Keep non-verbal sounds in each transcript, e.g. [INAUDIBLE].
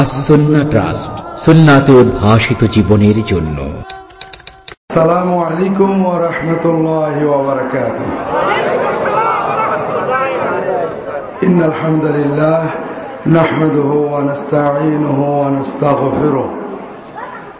আসন্না trust সুন্নাতে উদ্ভাসিত জীবনের জন্য السلام عليكم ورحمة الله وبركاته إن الحمد لله نحمده ونستعينه ونستغفره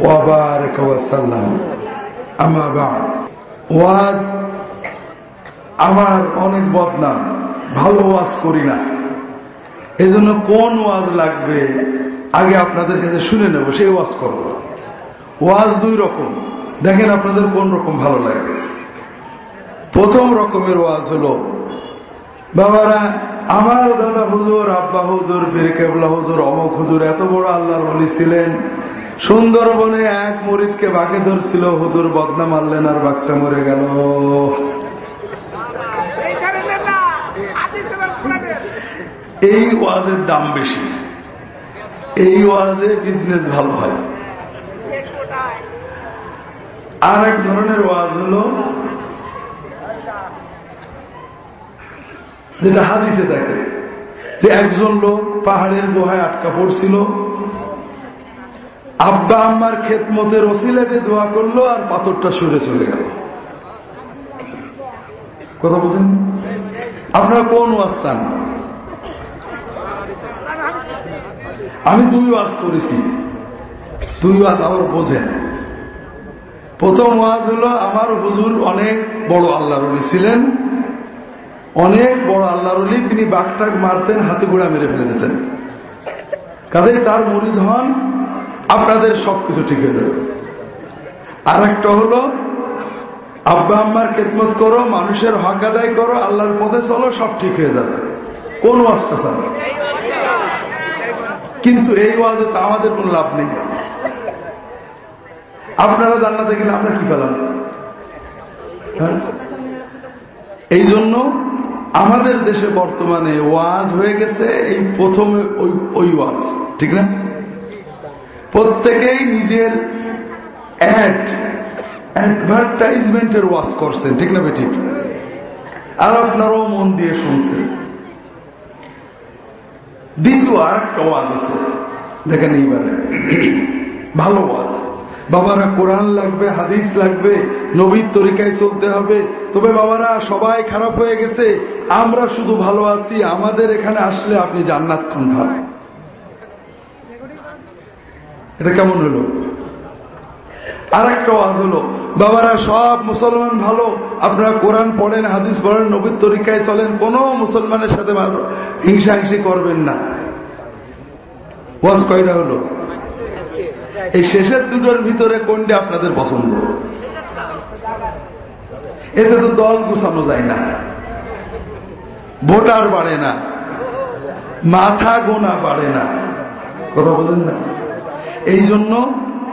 وبارك وسلم اما بعد ওয়াজ আমার অনেক বদনাম ভালো ওয়াজ করি না এজন্য কোন ওয়াজ লাগবে আগে আপনাদের কাছে শুনে নেব সেই ওয়াজ করব ওয়াজ দুই রকম দেখেন আপনাদের কোন রকম ভালো লাগে প্রথম রকমের ওয়াজ হলো বাবারা আমার দাদা হুজুর আব্বা হুজুর পীর কেবলা হুজুর অমক হুজুর এত বড় আল্লাহর হলি ছিলেন সুন্দরবনে এক মরিদকে বাঘে ধরছিল হুজুর বদনা মারলেন আর বাঘটা মরে গেল। এই ওয়াজের দাম বেশি। এই ওয়াজে বিজনেস ভালো হয়। আর এক ধরনের ওয়াজ হলো, যেটা হাদিসে দেখে, যে একজন লোক পাহাড়ের গুহায় আটকা পড়ছিল আব্বা আম্মার খেতমতের ওসিলাতে দোয়া করল আর পাথরটা সরে চলে গেল। কথা বলছেন? আপনারা কোন ওয়াজ চান? আমি দুই ওয়াজ করেছি। দুই ওয়াজ আবার বোঝেন। প্রথম ওয়াজ হলো, আমার হুজুর অনেক বড় আল্লাহর ছিলেন। অনেক বড় আল্লাহর তিনি বাঘটাক মারতেন, হাতে গোড়া মেরে ফেলে দিতেন। কাদের তার মরিদ হন আপনাদের সবকিছু ঠিক হয়ে যাবে। আর একটা হলো, আব্বা আম্মার খেদমত করো, মানুষের হক আদায় করো, আল্লাহর পথে চলো, সব ঠিক হয়ে যাবে। কোন ওয়াজটা চালো কিন্তু এই ওয়াজে তো আমাদের কোন লাভ নেই। আপনারা জান্নাতে গেলে আমরা কি পেলাম? হ্যাঁ? এই জন্য আমাদের দেশে বর্তমানে ওয়াজ হয়ে গেছে, এই প্রথমে ওই ওই ওয়াজ, ঠিক না? প্রত্যেকেই নিজের অ্যাড অ্যাডভার্টাইজমেন্টের ওয়াজ করছেন, ঠিক না ঠিক আর আপনারাও মন দিয়ে শুনছেন। দ্বিতীয় আর একটা ওয়াজ আছে, দেখেন এইবারে। ভালো ওয়াজ। বাবারা, কোরআন লাগবে, হাদিস লাগবে, নবীর তরিকায় চলতে হবে। তবে বাবারা, সবাই খারাপ হয়ে গেছে। আমরা শুধু ভালো আছি, আমাদের এখানে আসলে আপনি জান্নাত খান ভালো এটা কেমন হলো? আর একটা ওয়াজ হলো, বাবারা সব মুসলমান ভালো, আপনারা কোরআন পড়েন, হাদিস পড়েন, নবীর তরিকায় চলেন, কোন মুসলমানের সাথে হিংসা হিংসি করবেন না। হলো? এই শেষের দুটোর ভিতরে কোনটা আপনাদের পছন্দ? এতে তো দল গুছানো যায় না। ভোটার বাড়ে না। মাথা গোনা বাড়ে না। কথা বলেন না। এই জন্য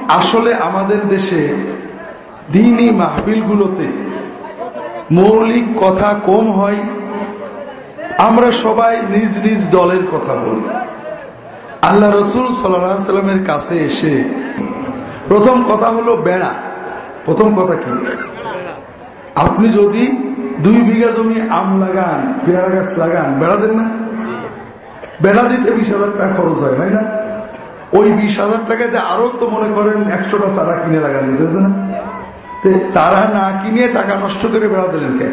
আসলে আমাদের দেশে দিনই মাহবিলগুলোতে মৌলিক কথা কম হয়। আমরা সবাই নিজ নিজ দলের কথা বলি। আল্লাহ রসুল সাল্লামের কাছে এসে প্রথম কথা হলো বেড়া। প্রথম কথা কি? আপনি যদি দুই বিঘা জমি আম লাগান, পেয়ারা গাছ লাগান, বেড়া দেন না? বেড়া দিতে বিশ হাজার টাকা খরচ হয় হয় না? ওই বিশ হাজার টাকাতে আরও তো মনে করেন একশোটা চারা কিনে লাগান বুঝেছে না? চারা না কিনে টাকা নষ্ট করে বেড়া দিলেন কে?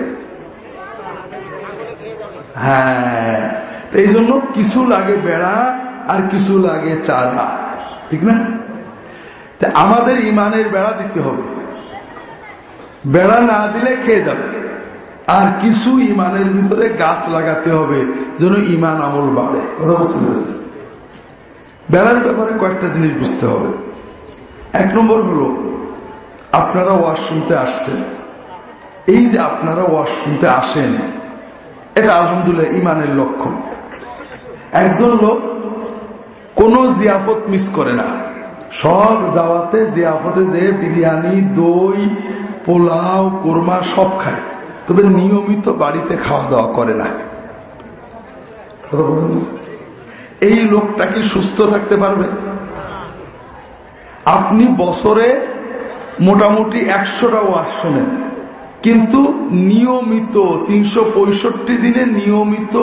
হ্যাঁ। এই জন্য কিছু লাগে বেড়া আর কিছু লাগে চারা, ঠিক না? আমাদের ইমানের বেড়া দিতে হবে। বেড়া না দিলে খেয়ে যাবে। আর কিছু ইমানের ভিতরে গাছ লাগাতে হবে, যেন ইমান আমল বাড়ে। কথা বুঝতে পেরেছে বেড়ার ব্যাপারে কয়েকটা জিনিস বুঝতে হবে। এক নম্বর হলো, আপনারা ওয়াজ শুনতে আসছেন। এই যে আপনারা ওয়াজ শুনতে আসেন, এটা আলহামদুলিল্লাহ ইমানের লক্ষণ। একজন লোক কোন জিয়াফত মিস করে না। সব দাওয়াতে জিয়াফতে যে বিরিয়ানি, দই, পোলাও, কোরমা সব খায়। তবে নিয়মিত বাড়িতে খাওয়া দাওয়া করে না। এই লোকটা কি সুস্থ থাকতে পারবে? আপনি বছরে মোটামুটি একশোটা ওয়াজ শোনেন। কিন্তু নিয়মিত তিনশো পঁয়ষট্টি দিনে নিয়মিত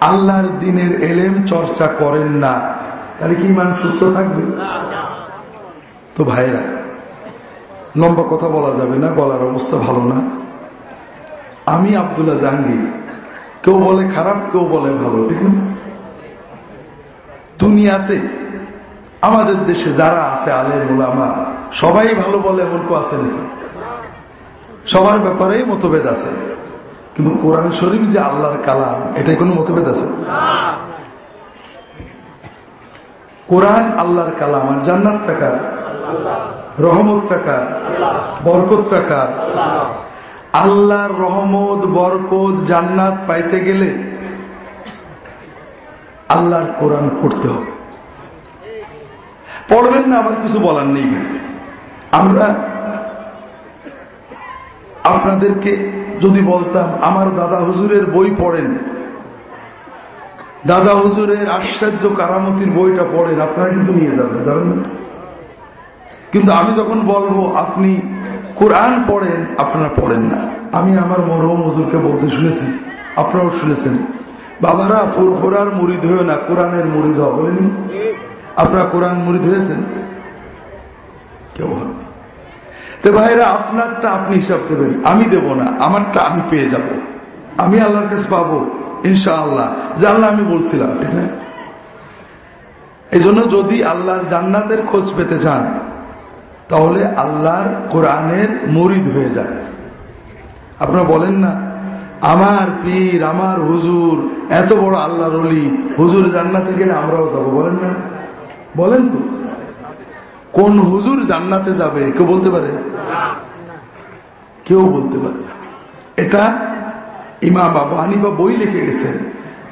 আল্লাহর দিনের এলেম চর্চা করেন না। তাহলে কি ইমান সুস্থ থাকবে? তো ভাইরা, লম্বা কথা বলা যাবে না, গলার অবস্থা ভালো না। আমি আবদুল্লাহ জাহাঙ্গীর, কেউ বলে খারাপ, কেউ বলে ভালো, ঠিক না? দুনিয়াতে আমাদের দেশে যারা আছে আলের মোলামা সবাই ভালো বলে এমন কেউ আছে নাকি? সবার ব্যাপারেই মতভেদ আছে। কিন্তু কোরআন শরীফ যে আল্লাহর কালাম, এটাই কোনো মতভেদ আছে? কোরআন আল্লাহর কালাম, আর জান্নাত টাকার রহমত টাকার বরকত টাকার আল্লাহর রহমত, বরকত জান্নাত পাইতে গেলে আল্লাহর কোরআন পড়তে হবে। পড়বেন না আমার কিছু বলার নেই আমরা আপনাদেরকে যদি বলতাম, আমার দাদা হুজুরের বই পড়েন, দাদা হুজুরের আশ্চর্য কারামতির বইটা পড়েন, আপনারা কিন্তু নিয়ে যাবেন, জানেন কিন্তু আমি যখন বলব, আপনি কোরআন পড়েন, আপনারা পড়েন না। আমি আমার মরহম হুজুরকে বলতে শুনেছি, আপনারাও শুনেছেন। বাবারা ফুরফুরার মুড়িদ হয়ে না, কোরআনের মুড়িদ হওয়া বলেনি? আপনারা কোরআন মুড়িদ হয়েছেন? কেউ তো ভাইরা, আপনারটা আপনি হিসাব দেবেন, আমি দেব না, আমারটা আমি পেয়ে যাব। আমি আল্লাহর কাছে পাবো, ইনশাআল্লাহ। জানলা আমি বলছিলাম, ঠিক না? এই জন্য যদি আল্লাহর জান্নাতের খোঁজ পেতে চান, তাহলে আল্লাহর কোরআনের মরিদ হয়ে যায় আপনারা বলেন না আমার পীর, আমার হুজুর, এত বড় আল্লাহর অলি হুজুর জান্নাতে গেলে আমরাও যাব, বলেন না? বলেন তো। কোন হুজুর জান্নাতে যাবে, কেউ বলতে পারে? কেউ বলতে পারে এটা ইমাম বাবা হানিবা বই লিখে গেছেন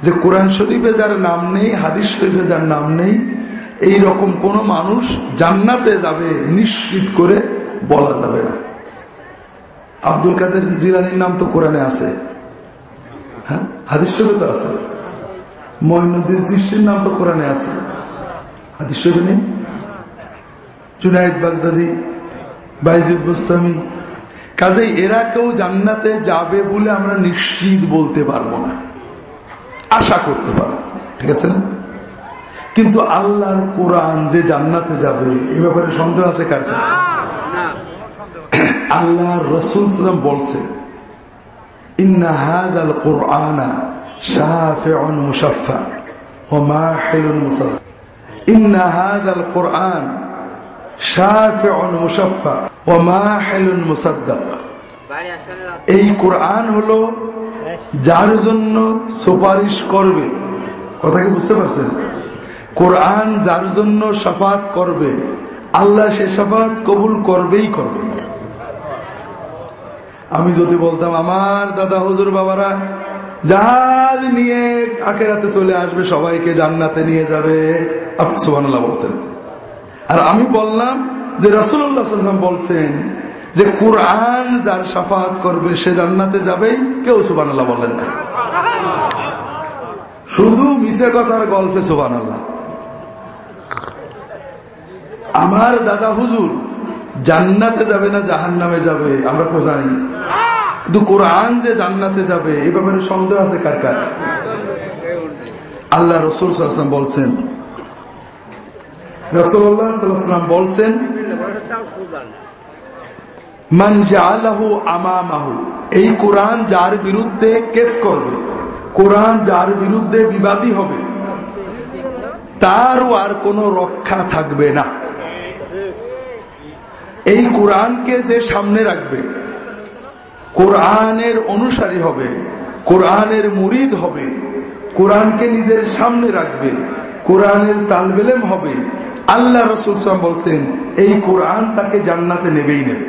যে কোরআন শরীফে যার নাম নেই, হাদিস শরীফে যার নাম নেই, এই রকম কোন মানুষ জান্নাতে যাবে নিশ্চিত করে বলা যাবে না। আব্দুল কাদের জিলানির নাম তো কোরআনে আছে। হ্যাঁ? হাদিস শরীফে আছে? মহিনুদ্দিন সৃষ্টির নাম তো কোরআনে আছে। হাদিস শরীফে নেই বাগদাদি বাইজুদ কাজেই এরা কেউ জান্নাতে যাবে বলে আমরা নিশ্চিত বলতে পারব না। আশা করতে পারব। ঠিক আছে না? কিন্তু আল্লাহর কোরআন যে জান্নাতে যাবে এ ব্যাপারে সন্দেহ আছে কার আল্লাহ রসুল সালাম বলছে ইন্না হাদ আল কোরআনা শাফিউন মুসাফা ও মাহিলুন মুসাফা ইন্না হাদ আল কোরআন এই কোরআন হলো যার জন্য সুপারিশ করবে। কথা কি বুঝতে পারছেন? কোরআন যার জন্য সাফাত করবে। আল্লাহ সে সাফাত কবুল করবেই করবে। আমি যদি বলতাম, আমার দাদা, হুজুর, বাবারা, জাহাজ নিয়ে আখেরাতে চলে আসবে, সবাইকে জান্নাতে নিয়ে যাবে। আপনি সুবান বলতেন। আর আমি বললাম যে রসুল্লাহাম বলছেন যে কোরআন যার সাফাত করবে, সে জান্নাতে যাবেই। কেউ সুবান আল্লাহ বলেন না। শুধু মিশে কথার গল্পে সুবান আল্লাহ আমার দাদা, হুজুর জান্নাতে যাবে না জাহান নামে যাবে? আমরা তো জানি। কিন্তু কোরআন যে জান্নাতে যাবে, এ ব্যাপারে সন্দেহ আছে কার কার? আল্লাহ রসুল বলছেন রসুল্লাহাম বলছেন এই কোরআন যার বিরুদ্ধে কেস করবে, কোরআন যার বিরুদ্ধে বিবাদী হবে, তারও আর কোনো রক্ষা থাকবে না। এই কোরআনকে যে সামনে রাখবে, কোরআনের অনুসারী হবে, কোরআনের মুরিদ হবে, কোরআনকে নিজের সামনে রাখবে, কোরআনের তালবেলেম হবে, আল্লাহ রসুল বলছেন, এই কোরআন তাকে জান্নাতে নেবেই নেবে।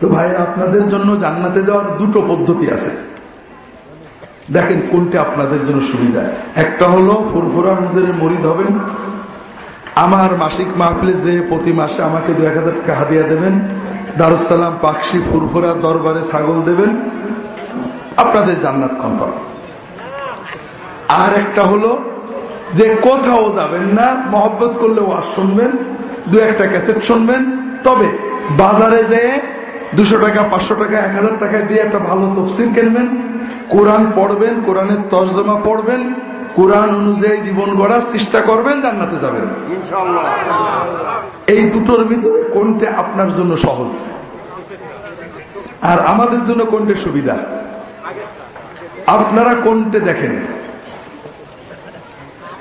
তো ভাই, আপনাদের জন্য জান্নাতে যাওয়ার দুটো পদ্ধতি আছে। দেখেন কোনটা আপনাদের জন্য সুবিধা। একটা হলো ফুরফুরা হুজুরের মরিদ হবেন আমার মাসিক মাহফিলে যে প্রতি মাসে আমাকে দু এক হাজার টাকা হাদিয়া দেবেন দারুসালাম পাকশি, ফুরফুরা, দরবারে ছাগল দেবেন, আপনাদের জান্নাত কনফার্ম আর একটা হলো যে কোথাও যাবেন না, মহব্বত করলে ওয়াজ শুনবেন দু একটা ক্যাসেট শুনবেন, তবে বাজারে যেয়ে দুশো টাকা, পাঁচশো টাকা, এক হাজার টাকা দিয়ে একটা ভালো তফসিল কিনবেন, কোরআন পড়বেন, কোরআনের তর্জমা পড়বেন কোরআন অনুযায়ী জীবন গড়ার চেষ্টা করবেন জান্নাতে যাবেন। এই দুটোর ভিতরে কোনটা আপনার জন্য সহজ? আর আমাদের জন্য কোনটা সুবিধা? আপনারা কোনটা দেখেন?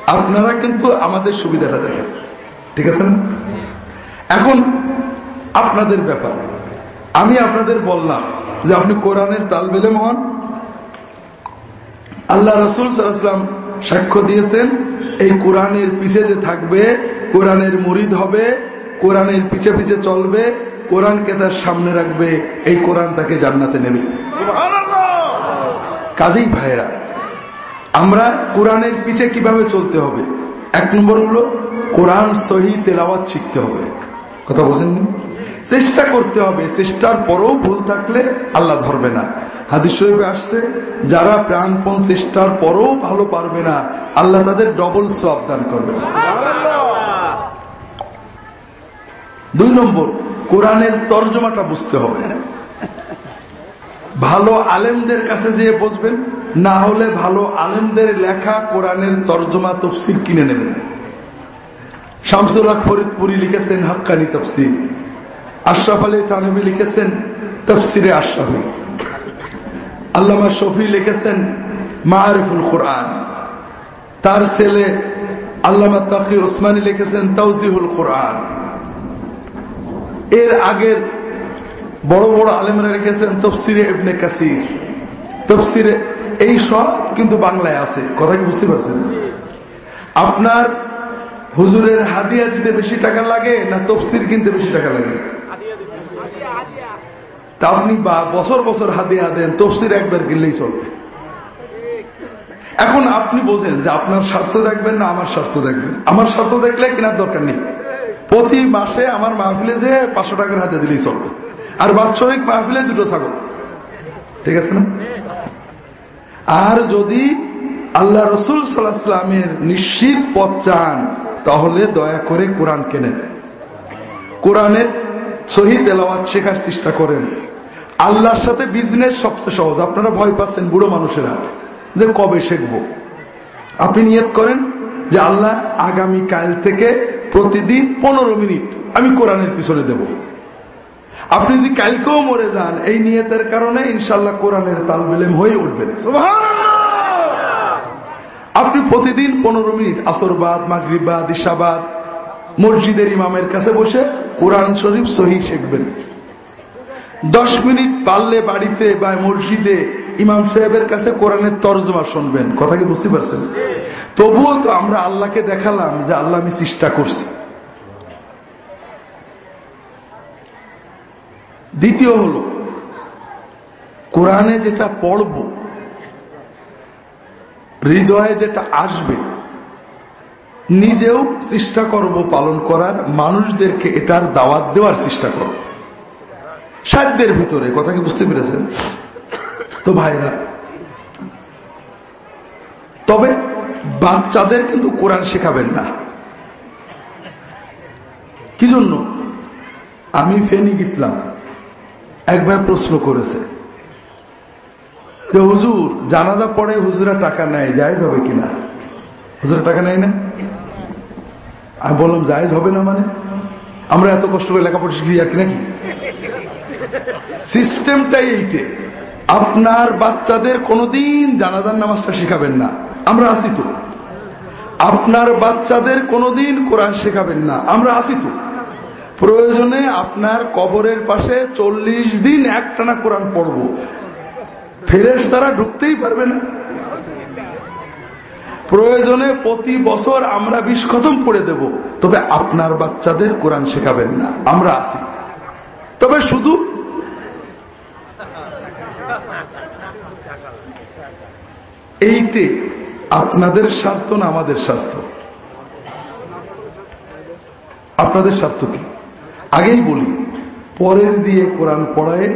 আপনারা কিন্তু আমাদের সুবিধাটা দেখেন। ঠিক আছে না? এখন আপনাদের ব্যাপার। আমি আপনাদের বললাম যে আপনি কোরআনের তালবেলে মহান। আল্লাহ রসুল সাল্লাম সাক্ষ্য দিয়েছেন এই কোরআনের পিছে যে থাকবে কোরআনের মরিদ হবে কোরআনের পিছে পিছে চলবে কোরআনকে তার সামনে রাখবে এই কোরআন তাকে জান্নাতে নেবে। কাজেই ভাইরা আমরা কোরআনের পিছে কীভাবে চলতে হবে? এক নম্বর হলো কোরআন সহি তেলাওয়াত শিখতে হবে। কথা বোঝেননি চেষ্টা করতে হবে, চেষ্টার পরেও ভুল থাকলে আল্লাহ ধরবে না। হাদিস আসছে, যারা প্রাণপণ চেষ্টার পরেও ভালো পারবে না, আল্লাহ তাদের ডবল সব দান করবে। দুই নম্বর, কোরআনের তর্জমাটা বুঝতে হবে। ভালো আলেমদের কাছে যেয়ে বসবেন, না হলে ভালো আলেমদের লেখা কোরআনের তর্জমা তফসির কিনে নেবেন। শামসুল্লাহ ফরিদপুরি লিখেছেন হাক্কানি তফসির। আশরাফ আলী তানবী লিখেছেন, তফসিরে আশরাফি। আল্লামা শফি লিখেছেন মারিফুল কোরআন। তার ছেলে আল্লামা তাকি ওসমানী লিখেছেন তৌজিহুল কোরআন। এর আগের বড় বড় আলেমরা লিখেছেন, তফসিরে ইবনে কাসির। তফসিরে এই সব কিন্তু বাংলায় আছে, কথা কি বুঝতে পারছেন? আপনার হুজুরের হাদিয়া দিতে বেশি টাকা লাগে না তফসির কিনতে বেশি টাকা লাগে? তা আপনি বছর বছর হাদিয়া দেন তফসির একবার কিনলেই চলবে। এখন আপনি বোঝেন যে আপনার স্বার্থ দেখবেন না, আমার স্বার্থ দেখবেন। আমার স্বার্থ দেখলে কেনার দরকার নেই। প্রতি মাসে আমার মাহফিলে যে পাঁচশো টাকার হাতে দিলেই চলবে। আর বাৎসরিক মাহফিলে দুটো ছাগল। ঠিক আছে না? আর যদি আল্লাহ রসুল সাল্লামের নিশ্চিত পথ চান, তাহলে দয়া করে কোরআন কেনেন। কোরআনের শহীদ এলাওয়াত শেখার চেষ্টা করেন। আল্লাহর সাথে বিজনেস সবচেয়ে সহজ। আপনারা ভয় পাচ্ছেন বুড়ো মানুষেরা যে কবে শিখব। আপনি নিয়ত করেন যে আল্লাহ আগামী কাল থেকে প্রতিদিন পনেরো মিনিট আমি কোরআনের পিছনে দেব। আপনি যদি কালকেও মরে যান, এই নিয়তের কারণে ইনশাল্লাহ কোরআনের তালবেলেম হয়ে উঠবেন আপনি প্রতিদিন পনেরো মিনিট আসরবাদ মাগরিবাদ ইসাবাদ মসজিদের ইমামের কাছে বসে কোরআন শরীফ সহি শিখবেন। দশ মিনিট পারলে বাড়িতে বা মসজিদে ইমাম সাহেবের কাছে কোরআনের তর্জমা শুনবেন। কথা কি বুঝতে পারছেন? তবুও তো আমরা আল্লাহকে দেখালাম যে আল্লাহ আমি চেষ্টা করছি। দ্বিতীয় হলো, কোরআনে যেটা পড়ব, হৃদয়ে যেটা আসবে নিজেও চেষ্টা করব পালন করার, মানুষদেরকে এটার দাওয়াত দেওয়ার চেষ্টা করব। সাধ্যের ভিতরে, কথা কি বুঝতে পেরেছেন? তো ভাইরা, তবে বাচ্চাদের কিন্তু কোরআন শেখাবেন না। কি জন্য? আমি ফেনিক ইসলাম, একবার প্রশ্ন করেছে যে, হুজুর, জানাজা পড়ে হুজুরা টাকা নেয় যায় যাবে কিনা? হুজুরা টাকা নেয় না? আমি বললাম, জায়জ হবে না মানে? আমরা এত কষ্ট করে লেখাপড়া শিখছি আর কি নাকি? সিস্টেমটাই এইটে, আপনার বাচ্চাদের কোনোদিন জানাজার নামাজটা শেখাবেন না। আমরা আসি তো। আপনার বাচ্চাদের কোনোদিন কোরআন শেখাবেন না। আমরা আসি তো। প্রয়োজনে আপনার কবরের পাশে চল্লিশ দিন একটানা কোরআন পড়ব। ফেরেস তারা ঢুকতেই পারবে না। প্রয়োজনে প্রতি বছর আমরা বিষ খতম করে দেব। তবে আপনার বাচ্চাদের কোরআন শেখাবেন না। আমরা আছি। তবে শুধু এইটে, আপনাদের স্বার্থ না আমাদের স্বার্থ? আপনাদের স্বার্থ কি? আগেই বলি, পরের দিয়ে কোরআন পড়ায়,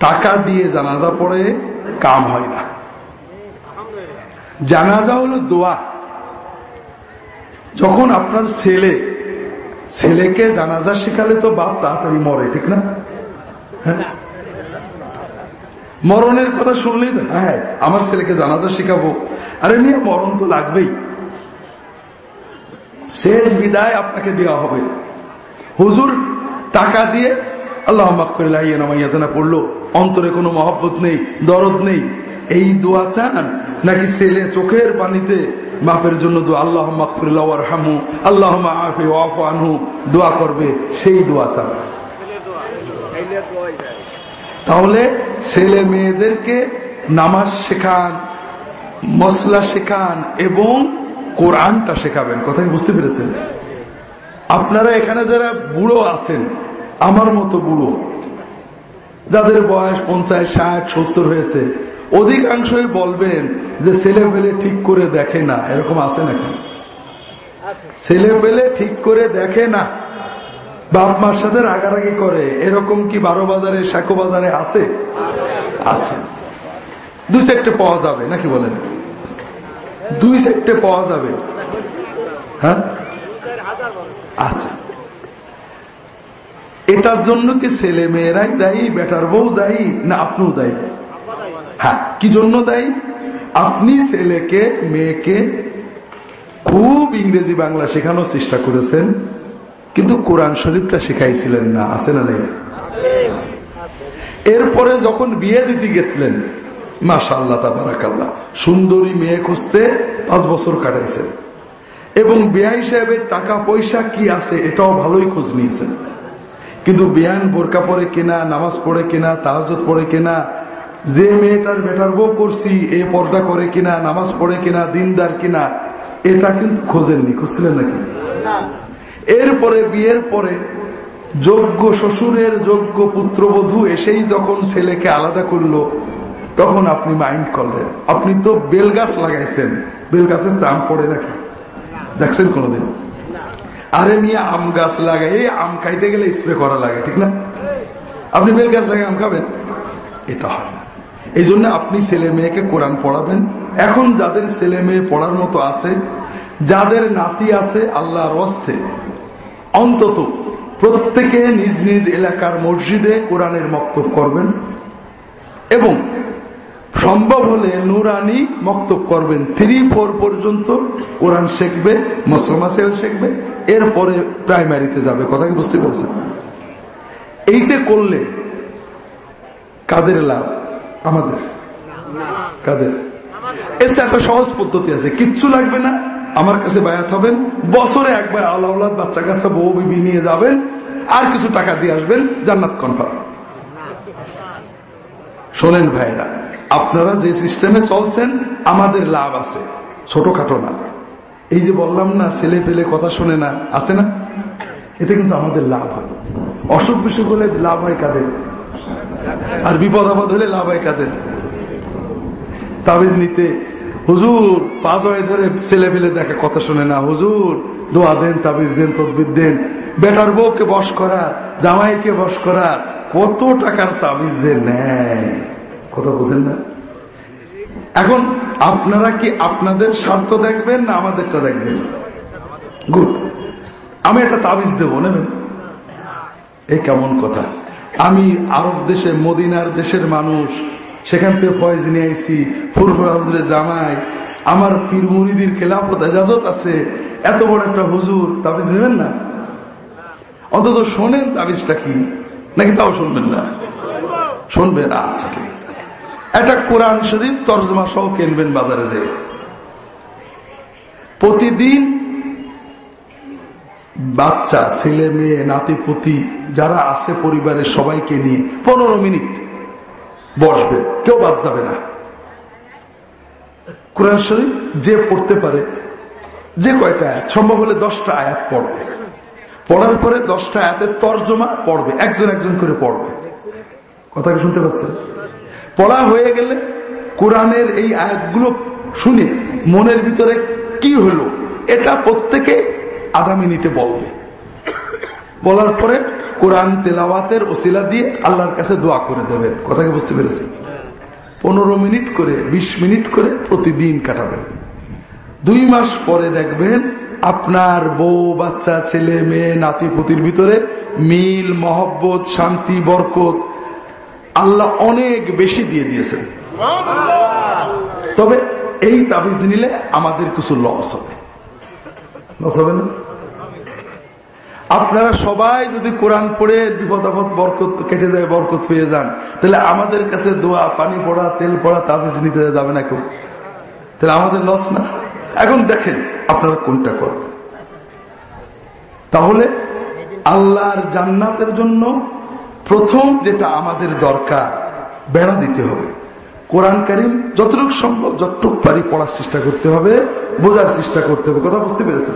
টাকা দিয়ে জানাজা পড়ে কাম হয় না। জানাজা হলো দোয়া। যখন আপনার ছেলে, ছেলেকে জানাজা শেখালে তো বাপ তাড়াতাড়ি মরে, ঠিক না? হ্যাঁ? মরণের কথা শুনলেই তো হ্যাঁ আমার ছেলেকে জানাজা শেখাবো। আরে নিয়ে মরণ তো লাগবেই। শেষ বিদায় আপনাকে দেওয়া হবে। হুজুর টাকা দিয়ে আল্লাহ মাফ নামাইয়াদানা পড়ল। অন্তরে কোনো মহব্বত নেই, দরদ নেই। এই দোয়া চান? নাকি ছেলে চোখের পানিতে বাপের জন্য আল্লাহ মাকফুল্লাহ হামু আল্লাহ আনহু। দোয়া করবে, সেই দোয়া চান। তাহলে ছেলে মেয়েদেরকে নামাজ শেখান মশলা শেখান এবং কোরআনটা শেখাবেন। কথাই বুঝতে পেরেছেন? আপনারা এখানে যারা বুড়ো আছেন আমার মতো বুড়ো। যাদের বয়স পঞ্চাশ ষাট সত্তর হয়েছে অধিকাংশই বলবেন যে ছেলে পেলে ঠিক করে দেখে না। এরকম আছে নাকি? ছেলে পেলে ঠিক করে দেখে না। বাপ মার সাথে রাগারাগি করে। এরকম কি বারো বাজারে শাকো বাজারে আছে? আছে। দুই সেক্টে পাওয়া যাবে নাকি বলেন? দুই সেক্টে পাওয়া যাবে। হ্যাঁ? আচ্ছা। এটার জন্য কি ছেলে মেয়েরাই দায়ী, বেটার বউ দায়ী, না আপনিও দায়ী? হ্যাঁ কি জন্য দায়ী? আপনি ছেলেকে, মেয়েকে খুব ইংরেজি বাংলা শেখানোর চেষ্টা করেছেন, কিন্তু কোরআন শরীফটা শেখাইছিলেন না, আছে না নেই? এরপরে যখন বিয়ে দিতে গেছিলেন মাসা আল্লাহ তাবারাকাল্লাহ, সুন্দরী মেয়ে খুঁজতে পাঁচ বছর কাটাইছেন। এবং বিয়া সাহেবের টাকা পয়সা কি আছে, এটাও ভালোই খোঁজ নিয়েছেন। কিন্তু বিয়ান বোরকা পরে কিনা নামাজ পড়ে কিনা তাহাজত পড়ে কিনা যে মেয়েটার বেটার বউ করছি এ পর্দা করে কিনা নামাজ পড়ে কিনা দিনদার কিনা এটা কিন্তু খোঁজেননি খুঁজছিলেন নাকি? এরপরে বিয়ের পরে যোগ্য শ্বশুরের যোগ্য পুত্রবধূ এসেই যখন ছেলেকে আলাদা করল তখন আপনি মাইন্ড করলেন। আপনি তো বেলগাছ লাগাইছেন। বেলগাছের দাম পড়ে নাকি? দেখছেন কোনদিন? আরে নিয়ে আম গাছ লাগাই। এই আম খাইতে গেলে স্প্রে করা লাগে, ঠিক না? আপনি বেল গাছ লাগাই আম খাবেন? এটা হয় এই জন্য আপনি ছেলে মেয়েকে কোরআন পড়াবেন। এখন যাদের ছেলে মেয়ে পড়ার মতো আছে, যাদের নাতি আছে আল্লাহর অস্তে অন্তত প্রত্যেকে নিজ নিজ এলাকার মসজিদে কোরআনের মক্তব করবেন। এবং সম্ভব হলে নুরানি মক্তব করবেন। থ্রি ফোর পর্যন্ত কোরআন শিখবে মসলমাসেল শিখবে, এরপরে প্রাইমারিতে যাবে। কথা কি বুঝতে পেরেছেন? এইটা করলে কাদের লাভ? আমাদের। কাদের? এর একটা সহজ পদ্ধতি আছে। কিচ্ছু লাগবে না। আমার কাছে বায়াত হবেন। বছরে একবার আল্লাহ বাচ্চা কাচ্চা, বউ, বিবি নিয়ে যাবেন। আর কিছু টাকা দিয়ে আসবেন। জান্নাত কনফার্ম। শোনেন ভাইরা আপনারা যে সিস্টেমে চলছেন, আমাদের লাভ আছে। ছোটখাটো না। এই যে বললাম না, ছেলে পেলে কথা শোনে না, আছে না? এতে কিন্তু আমাদের লাভ হয়। অসুখ বিসুখ হলে লাভ হয় কাদের? আর বিপদ আপদ হলে লাভ হয় কাদের? তাবিজ নিতে। হুজুর পাঁচ ধরে ছেলে পেলে দেখে কথা শুনে না। হুজুর, দোয়া দেন, তাবিজ দেন, তদবির দেন। বেটার বউকে বস করা জামাইকে বস করা কত টাকার তাবিজ যে নেয়? কথা বোঝেন না? এখন আপনারা কি আপনাদের স্বার্থ দেখবেন না আমাদেরটা দেখবেন? গুড। আমি একটা তাবিজ দেবো, নেবেন? এই কেমন কথা? আমি আরব দেশে, মদিনার দেশের মানুষ, সেখান থেকে ফয়েজ নিয়ে আইসি ফুরফুরে জামাই, আমার পীর মুরিদির খেলাফত এজাজত আছে, এত বড় একটা হুজুর, তাবিজ নেবেন না? অন্তত শোনেন তাবিজটা কি? নাকি তাও শুনবেন না? শুনবেন আচ্ছা ঠিক একটা কোরআন শরীফ তর্জমা সহ কিনবেন বাজারে যে প্রতিদিন বাচ্চা, ছেলে, মেয়ে, নাতি, পুতি, যারা আছে পরিবারের সবাইকে নিয়ে পনেরো মিনিট বসবে, কেউ বাদ যাবে না। কোরআন শরীফ যে পড়তে পারে, যে কয়টা আয়াত, সম্ভব হলে দশটা আয়াত পড়বে। পড়ার পরে দশটা আয়াতের তর্জমা পড়বে, একজন একজন করে পড়বে। কথা শুনতে পাচ্ছেন? পড়া হয়ে গেলে কোরআনের এই আয়াতগুলো শুনে মনের ভিতরে কি হলো? এটা প্রত্যেকে আধা মিনিটে বলবে। বলার পরে কোরআন তেলাওয়াতের ওসিলা দিয়ে আল্লাহর কাছে দোয়া করে দেবেন কথাকে বুঝতে পেরেছেন? পনেরো মিনিট করে ২০ মিনিট করে প্রতিদিন কাটাবেন। দুই মাস পরে দেখবেন আপনার বউ, বাচ্চা, ছেলে, মেয়ে, নাতি, পুতির ভিতরে মিল, মহব্বত, শান্তি, বরকত আল্লাহ অনেক বেশি দিয়ে দিয়েছেন। তবে এই তাবিজ নিলে আমাদের কিছু লস হবে। লস হবে না? আপনারা সবাই যদি কোরআন পড়ে বিপদ আপদ বরকত কেটে যায়, বরকত পেয়ে যান, তাহলে আমাদের কাছে দোয়া, পানি পড়া, তেল পড়া, তাবিজ নিতে যাবে না কেউ। তাহলে আমাদের লস না? এখন দেখেন আপনারা কোনটা করবেন। তাহলে আল্লাহর জান্নাতের জন্য প্রথম যেটা আমাদের দরকার, বেড়া দিতে হবে। কোরআন কারিম যতটুকু সম্ভব, যতটুকু পারি পড়ার চেষ্টা করতে হবে, বোঝার চেষ্টা করতে হবে। কথা বুঝতে পেরেছেন?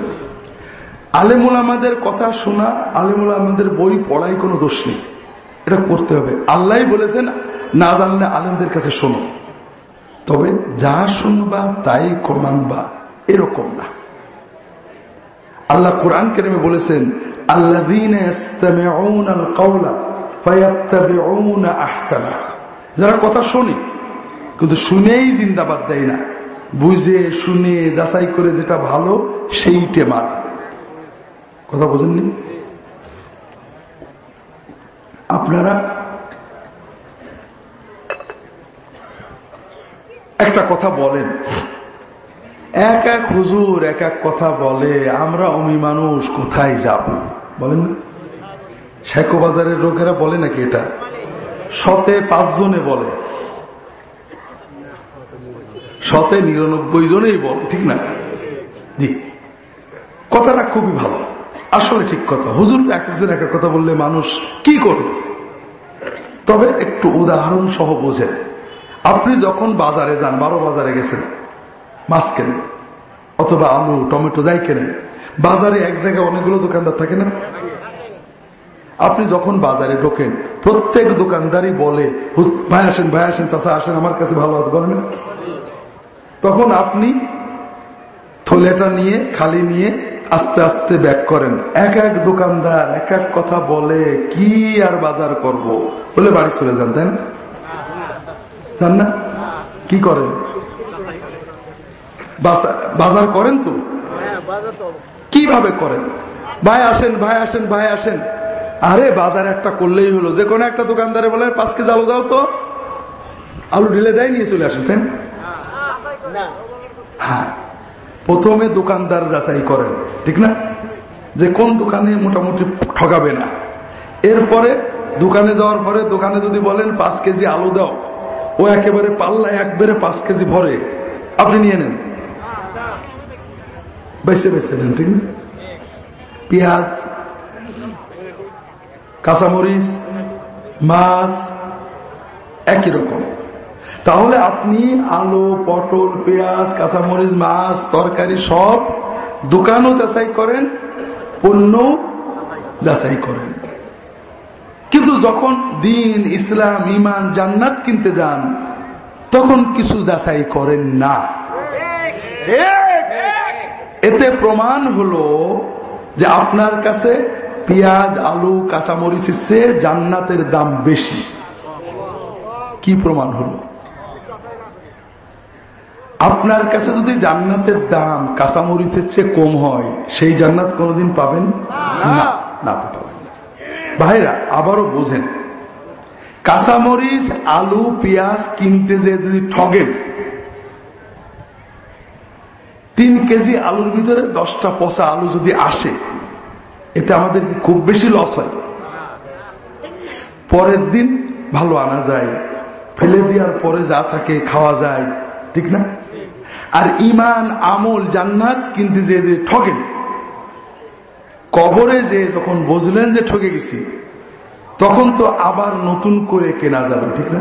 আলেমুল আমাদের কথা শোনা, আলেমুল আমাদের বই পড়াই কোনো দোষ নেই। এটা করতে হবে। আল্লাহ বলেছেন, না জানলে আলেমদের কাছে শোনো। তবে যা শুনবা, তাই মানবা এরকম না। আল্লাহ কোরআন কেরমে বলেছেন যারা কথা শোনে, কিন্তু শুনেই জিন্দাবাদ দেয় না। বুঝে, শুনে, যাচাই করে যেটা ভালো, সেইটে মানে কথা বোঝেননি? আপনারা একটা কথা বলেন। এক এক হুজুর এক এক কথা বলে, আমরা অমি মানুষ কোথায় যাব? বলেন না। শেখো বাজারের লোকেরা বলে নাকি এটা? শতে পাঁচজনে বলে। শতে নিরানব্বই জনেই বলে, ঠিক না? জি। কথাটা খুবই ভালো। আসলে ঠিক কথা। হুজুর এক একজন এক কথা বললে মানুষ কি করবে? তবে একটু উদাহরণ সহ বোঝেন। আপনি যখন বাজারে যান, বারো বাজারে গেছেন, মাছ কেনেন? অথবা আলু, টমেটো যাই কেনেন? বাজারে এক জায়গায় অনেকগুলো দোকানদার থাকে না? আপনি যখন বাজারে ঢোকেন প্রত্যেক দোকানদারই বলে ভাই আসেন ভাই আসেন চাষা আসেন আমার কাছে ভালো আছে বলেন। তখন আপনি থলেটা নিয়ে খালি নিয়ে আস্তে আস্তে ব্যাক করেন। এক এক দোকানদার এক এক কথা বলে কি আর বাজার করব? বলে বাড়ি চলে যান তাই না? জান না? কি করেন? বাজার করেন তো? কীভাবে করেন? ভাই আসেন ভাই আসেন ভাই আসেন। আরে বাজার একটা করলেই হলো। যে কোনো একটা দোকানদারে বলে পাঁচ কেজি আলু দাও তো। আলু ঢিলে দেয় নিয়ে চলে আসেন তাই হ্যাঁ। প্রথমে দোকানদার যাচাই করেন ঠিক না? যে কোন দোকানে মোটামুটি ঠকাবে না। এরপরে দোকানে যাওয়ার পরে দোকানে যদি বলেন পাঁচ কেজি আলু দাও ও একেবারে পাল্লা একবারে পাঁচ কেজি ভরে। আপনি নিয়ে নেন। বেছে বেছে নেন ঠিক না? পেঁয়াজ কাঁচামরিচ, মাছ, একই রকম। তাহলে আপনি আলু, পটল, পেঁয়াজ, কাঁচামরিচ, মাছ, তরকারি সব দোকানও যাচাই করেন, পণ্য যাচাই করেন। কিন্তু যখন দিন, ইসলাম ইমান জান্নাত কিনতে যান, তখন কিছু যাচাই করেন না। এতে প্রমাণ হলো যে আপনার কাছে পেঁয়াজ আলু কাঁচামরিচের চেয়ে জান্নাতের দাম বেশি। কি প্রমাণ হলো? আপনার কাছে যদি জান্নাতের দাম কাঁচামরিচের চেয়ে কম হয় সেই জান্নাত কোনদিন পাবেন? না। না তো পাবেন ভাইরা আবারও বোঝেন। কাঁচামরিচ আলু পেঁয়াজ কিনতে যে যদি ঠগেন তিন কেজি আলুর ভিতরে দশটা পচা আলু যদি আসে এতে আমাদেরকে খুব বেশি লস হয়। পরের দিন ভালো আনা যায়, ফেলে দেওয়ার পরে যা থাকে খাওয়া যায়, ঠিক না? আর ইমান আমল, জান্নাত কিনতে যে যে ঠকেন কবরে যে যখন বুঝলেন যে ঠকে গেছি, তখন তো আবার নতুন করে কেনা যাবে, ঠিক না?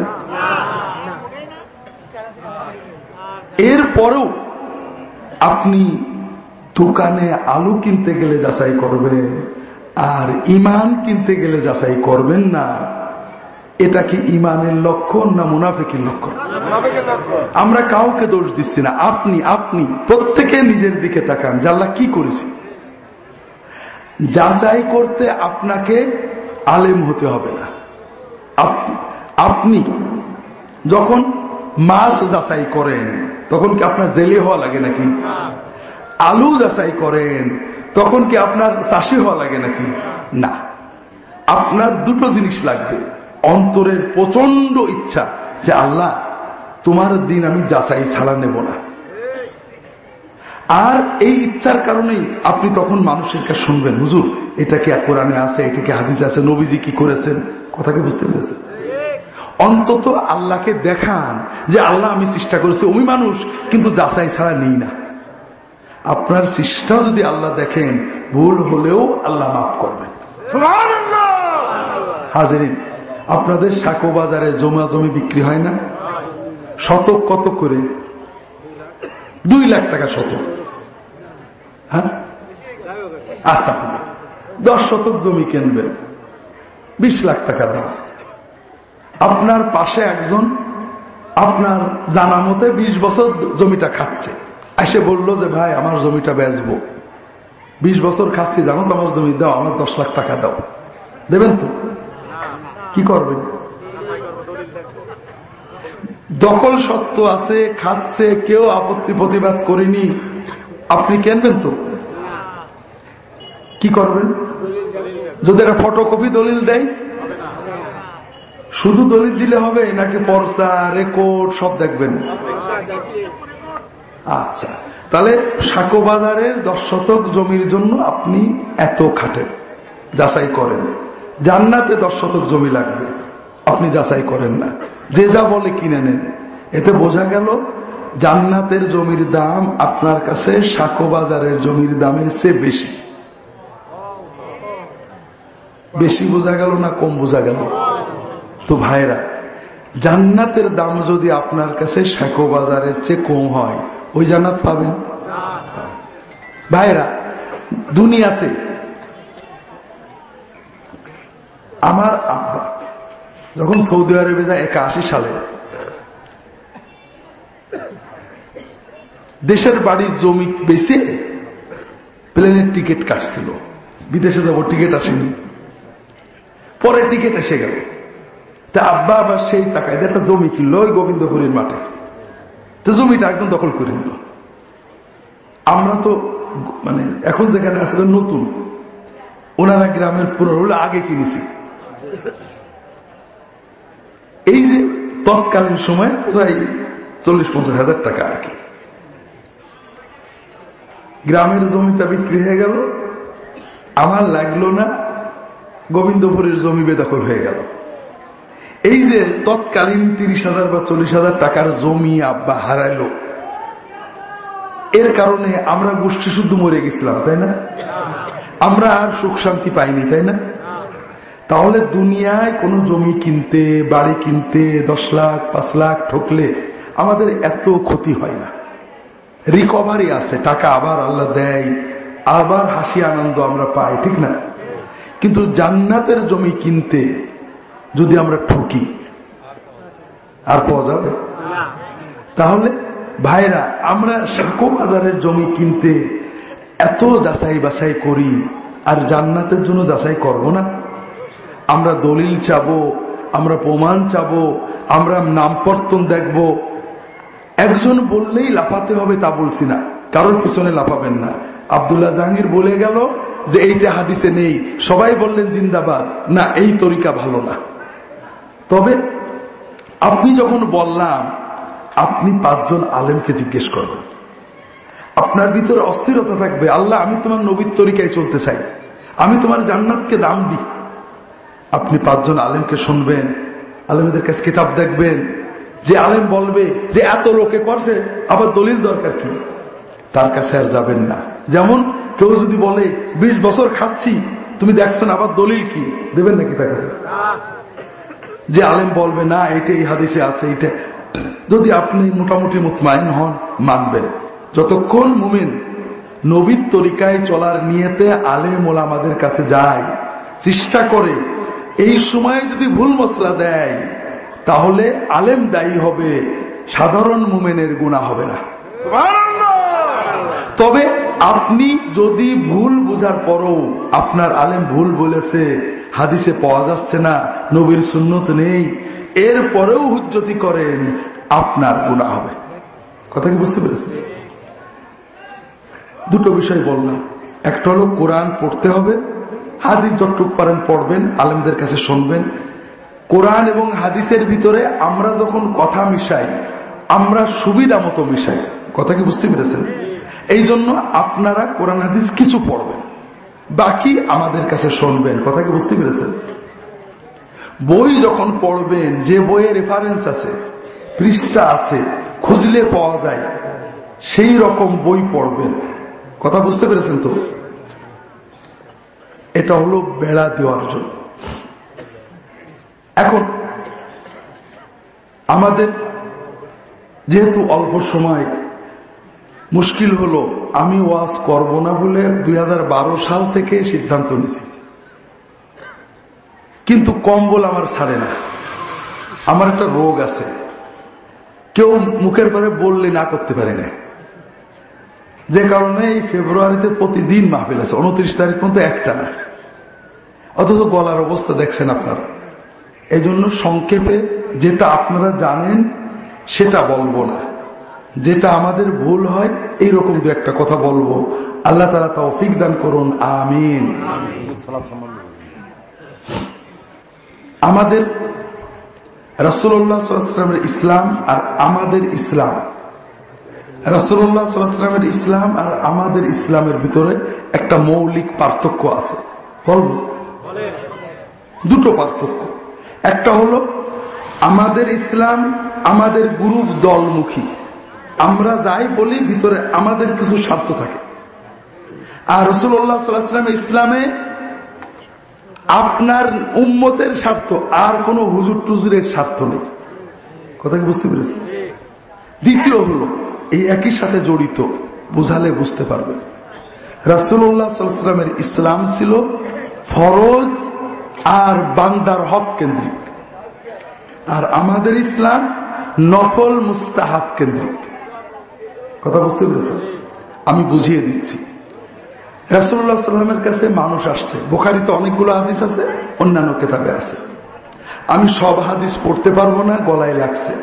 এর পরেও আপনি দোকানে আলু কিনতে গেলে যাচাই করবেন আর ইমান কিনতে গেলে যাচাই করবেন না। এটা কি ইমানের লক্ষণ না মুনাফিকের লক্ষণ? আমরা কাউকে দোষ দিচ্ছি না। আপনি আপনি প্রত্যেকে নিজের দিকে তাকান জাল্লা কি করেছি। যাচাই করতে আপনাকে আলেম হতে হবে না। আপনি যখন মাছ যাচাই করেন তখন কি আপনার জেলে হওয়া লাগে নাকি? আলু যাচাই করেন, তখন কি আপনার চাষি হওয়া লাগে নাকি? না। আপনার দুটো জিনিস লাগবে। অন্তরের প্রচণ্ড ইচ্ছা যে, আল্লাহ, তোমার দিন আমি যাচাই ছাড়া নেব না। আর এই ইচ্ছার কারণেই আপনি তখন মানুষের কাছে শুনবেন, হুজুর, এটা কি কোরআনে আছে? এটা কি হাদিস আছে? নবীজি কি করেছেন? কথাকে বুঝতে পেরেছেন? অন্তত আল্লাহকে দেখান যে, আল্লাহ, আমি চেষ্টা করেছি ওই মানুষ, কিন্তু যাচাই ছাড়া নেই না। আপনার চেষ্টা যদি আল্লাহ দেখেন ভুল হলেও আল্লাহ মাফ করবেন। হাজারিন আপনাদের সাঁকো বাজারে জমা জমি বিক্রি হয় না? শতক কত করে? দুই লাখ টাকা শতক। হ্যাঁ? আচ্ছা দশ শতক জমি কিনবেন বিশ লাখ টাকা দাম। আপনার পাশে একজন আপনার জানা মতে বিশ বছর জমিটা খাচ্ছে। এসে বলল যে, ভাই, আমার জমিটা বেচবো। বিশ বছর খাচ্ছি, জানো তো আমার জমি, দাও, আমার দশ লাখ টাকা দাও। দেবেন তো? কি করবেন? দখল সত্য আছে, খাচ্ছে, কেউ আপত্তি প্রতিবাদ করেনি। আপনি কেনবেন তো? কি করবেন? যদি একটা ফটোকপি দলিল দেয়? শুধু দলিল দিলে হবে, নাকি পর্সা রেকর্ড, সব দেখবেন। আচ্ছা তাহলে সাঁকো বাজারের দশ শতক জমির জন্য আপনি এত খাটেন, যাচাই করেন। জান্নাতে দশ শতক জমি লাগবে, আপনি যাচাই করেন না। যে যা বলে কিনে নেন। এতে বোঝা গেল, জান্নাতের জমির দাম আপনার কাছে সাঁকো বাজারের জমির দামের চেয়ে বেশি। বেশি বোঝা গেল না কম বোঝা গেল? তো ভাইরা, জান্নাতের দাম যদি আপনার কাছে শেখো বাজারের চেয়ে কম হয় ওই জান্নাত পাবেন। ভাইরা, দুনিয়াতে আমার আব্বা যখন সৌদি আরবে যায় একাশি সালে, দেশের বাড়ির জমি বেশি প্লেনের টিকিট কাটছিল। বিদেশে যাব, টিকিট আসেনি। পরে টিকিট এসে গেল। তা আব্বা আবার সেই টাকায় একটা জমি কিনলো ওই গোবিন্দপুরীর মাঠে। তো জমিটা একদম দখল করে নিল। আমরা তো মানে এখন যেখানে আসলে নতুন। ওনারা গ্রামের পুরো আগে কিনেছি। এই যে তৎকালীন সময় প্রায় চল্লিশ, পঞ্চাশ হাজার টাকা আর কি। গ্রামের জমিটা বিক্রি হয়ে গেল। আমার লাগল না, গোবিন্দপুরের জমি বেদখল হয়ে গেল। এই যে তৎকালীন তিরিশ হাজার বা চল্লিশ হাজার টাকার জমি আব্বা হারাইল, এর কারণে আমরা গোষ্ঠী শুদ্ধ মরে গেছিলাম, তাই না? আমরা আর সুখ শান্তি পাইনি, তাই না? তাহলে দুনিয়ায় কোনো জমি কিনতে, বাড়ি কিনতে দশ লাখ, পাঁচ লাখ ঠকলে আমাদের এত ক্ষতি হয় না। রিকভারি আছে, টাকা আবার আল্লাহ দেয়, আবার হাসি আনন্দ আমরা পাই, ঠিক না? কিন্তু জান্নাতের জমি কিনতে যদি আমরা ঠকি আর পাওয়া যাবে? তাহলে ভাইরা আমরা সাঁকো বাজারের জমি কিনতে এত যাচাই বাছাই করি আর জান্নাতের জন্য যাচাই করব না। আমরা দলিল চাবো আমরা প্রমাণ চাবো আমরা নামপর্তন দেখব। একজন বললেই লাফাতে হবে তা বলছি না কারোর পিছনে লাফাবেন না। আবদুল্লাহ জাহাঙ্গীর বলে গেল যে এইটা হাদিসে নেই। সবাই বললেন জিন্দাবাদ। না এই তরিকা ভালো না। তবে আপনি যখন বললাম, আপনি পাঁচজন আলেমকে জিজ্ঞেস করবেন। আপনার ভিতরে অস্থিরতা থাকবে, আল্লাহ, আমি তোমার নবীর তরিকায় চলতে চাই। আমি তোমার জান্নাতকে দাম দিই। আপনি পাঁচজন আলেমকে শুনবেন, আলেমদের কাছে কিতাব দেখবেন, যে আলেম বলবে যে এত লোকে করছে, আবার দলিল দরকার কি? তার কাছে আর যাবেন না। যেমন কেউ যদি বলে ২০ বছর খাচ্ছি, তুমি দেখছেন আবার দলিল কি? দেবেন নাকি টাকা যে আলেম বলবে না এটা এই হাদিসে আছে এটা। যদি আপনি মোটামুটি মুতমাইন হন মানবেন। যতক্ষণ মুমিন নবীর তরিকায় চলার নিয়েতে আলেম ওলামাদের কাছে যায় চেষ্টা করে এই সময় যদি ভুল মশলা দেয় তাহলে আলেম দায়ী হবে সাধারণ মুমেনের গুণা হবে না। তবে আপনি যদি ভুল বুঝার পরও আপনার আলেম ভুল বলেছে হাদিসে পাওয়া যাচ্ছে না, নবীর সুন্নত নেই। এর পরেও হুজ্জতি করেন, আপনার গুণা হবে। কথা কি বুঝতে পেরেছেন? দুটো বিষয় বললাম। একটা হলো কোরআন পড়তে হবে। হাদিস যতটুক পারেন পড়বেন, আলেমদের কাছে শুনবেন। কোরআন এবং হাদিসের ভিতরে আমরা যখন কথা মিশাই, আমরা সুবিধা মতো মিশাই। কথা কি বুঝতে পেরেছেন? এই জন্য আপনারা কোরআন, হাদিস কিছু পড়বেন। বাকি আমাদের কাছে শুনবেন। কথা কি বুঝতে পেরেছেন? বই যখন পড়বেন, যে বইয়ের রেফারেন্স আছে, পৃষ্ঠা আছে, খুঁজলে পাওয়া যায়, সেই রকম বই পড়বেন। কথা বুঝতে পেরেছেন তো? এটা হলো বেড়া দেওয়ার জন্য। এখন, আমাদের যেহেতু অল্প সময় মুশকিল হলো, আমি ওয়াজ করব না বলে দুই হাজার বারো সাল থেকে সিদ্ধান্ত নিছি। কিন্তু কম্বল আমার ছাড়ে না। আমার একটা রোগ আছে। কেউ মুখের পরে বললে না করতে পারে না। যে কারণে এই ফেব্রুয়ারিতে প্রতিদিন মাহফিল আছে। উনত্রিশ তারিখ পর্যন্ত একটা না। অথচ গলার অবস্থা দেখছেন আপনারা। এই জন্য সংক্ষেপে যেটা আপনারা জানেন, সেটা বলব না। যেটা আমাদের ভুল হয়, এইরকম দু একটা কথা বলব। আল্লাহ তালা তৌফিক দান করুন, আমিন। আমাদের রসুল্লাহামের ইসলাম আর আমাদের ইসলাম। রসুল্লাহ ইসলাম আর আমাদের ইসলামের ভিতরে একটা মৌলিক পার্থক্য আছে। বলব দুটো পার্থক্য। একটা হলো, আমাদের ইসলাম আমাদের গ্রুপ দলমুখী। আমরা যাই বলি, ভিতরে আমাদের কিছু স্বার্থ থাকে। আর রসুল্লাহ সাল্লাহাম ইসলামে আপনার উম্মতের স্বার্থ, আর কোন হুজুর টুজুরের স্বার্থ নেই। কথা বুঝতে পেরেছি দ্বিতীয় হলো, এই একই সাথে জড়িত, বুঝালে বুঝতে পারবেন। রাসুল্লাহ সাল্লামের ইসলাম ছিল ফরজ আর বান্দার হক কেন্দ্রিক। আর আমাদের ইসলাম নফল মুস্তাহাব কেন্দ্রিক। কথা বুঝতে পেরেছেন? আমি বুঝিয়ে দিচ্ছি। রাসুল্লাহ সাল্লামের কাছে মানুষ আসছে। বোখারিতে অনেকগুলো হাদিস আছে, অন্যান্য কেতাবে আছে। আমি সব হাদিস পড়তে পারব না, গলায় লাগছে।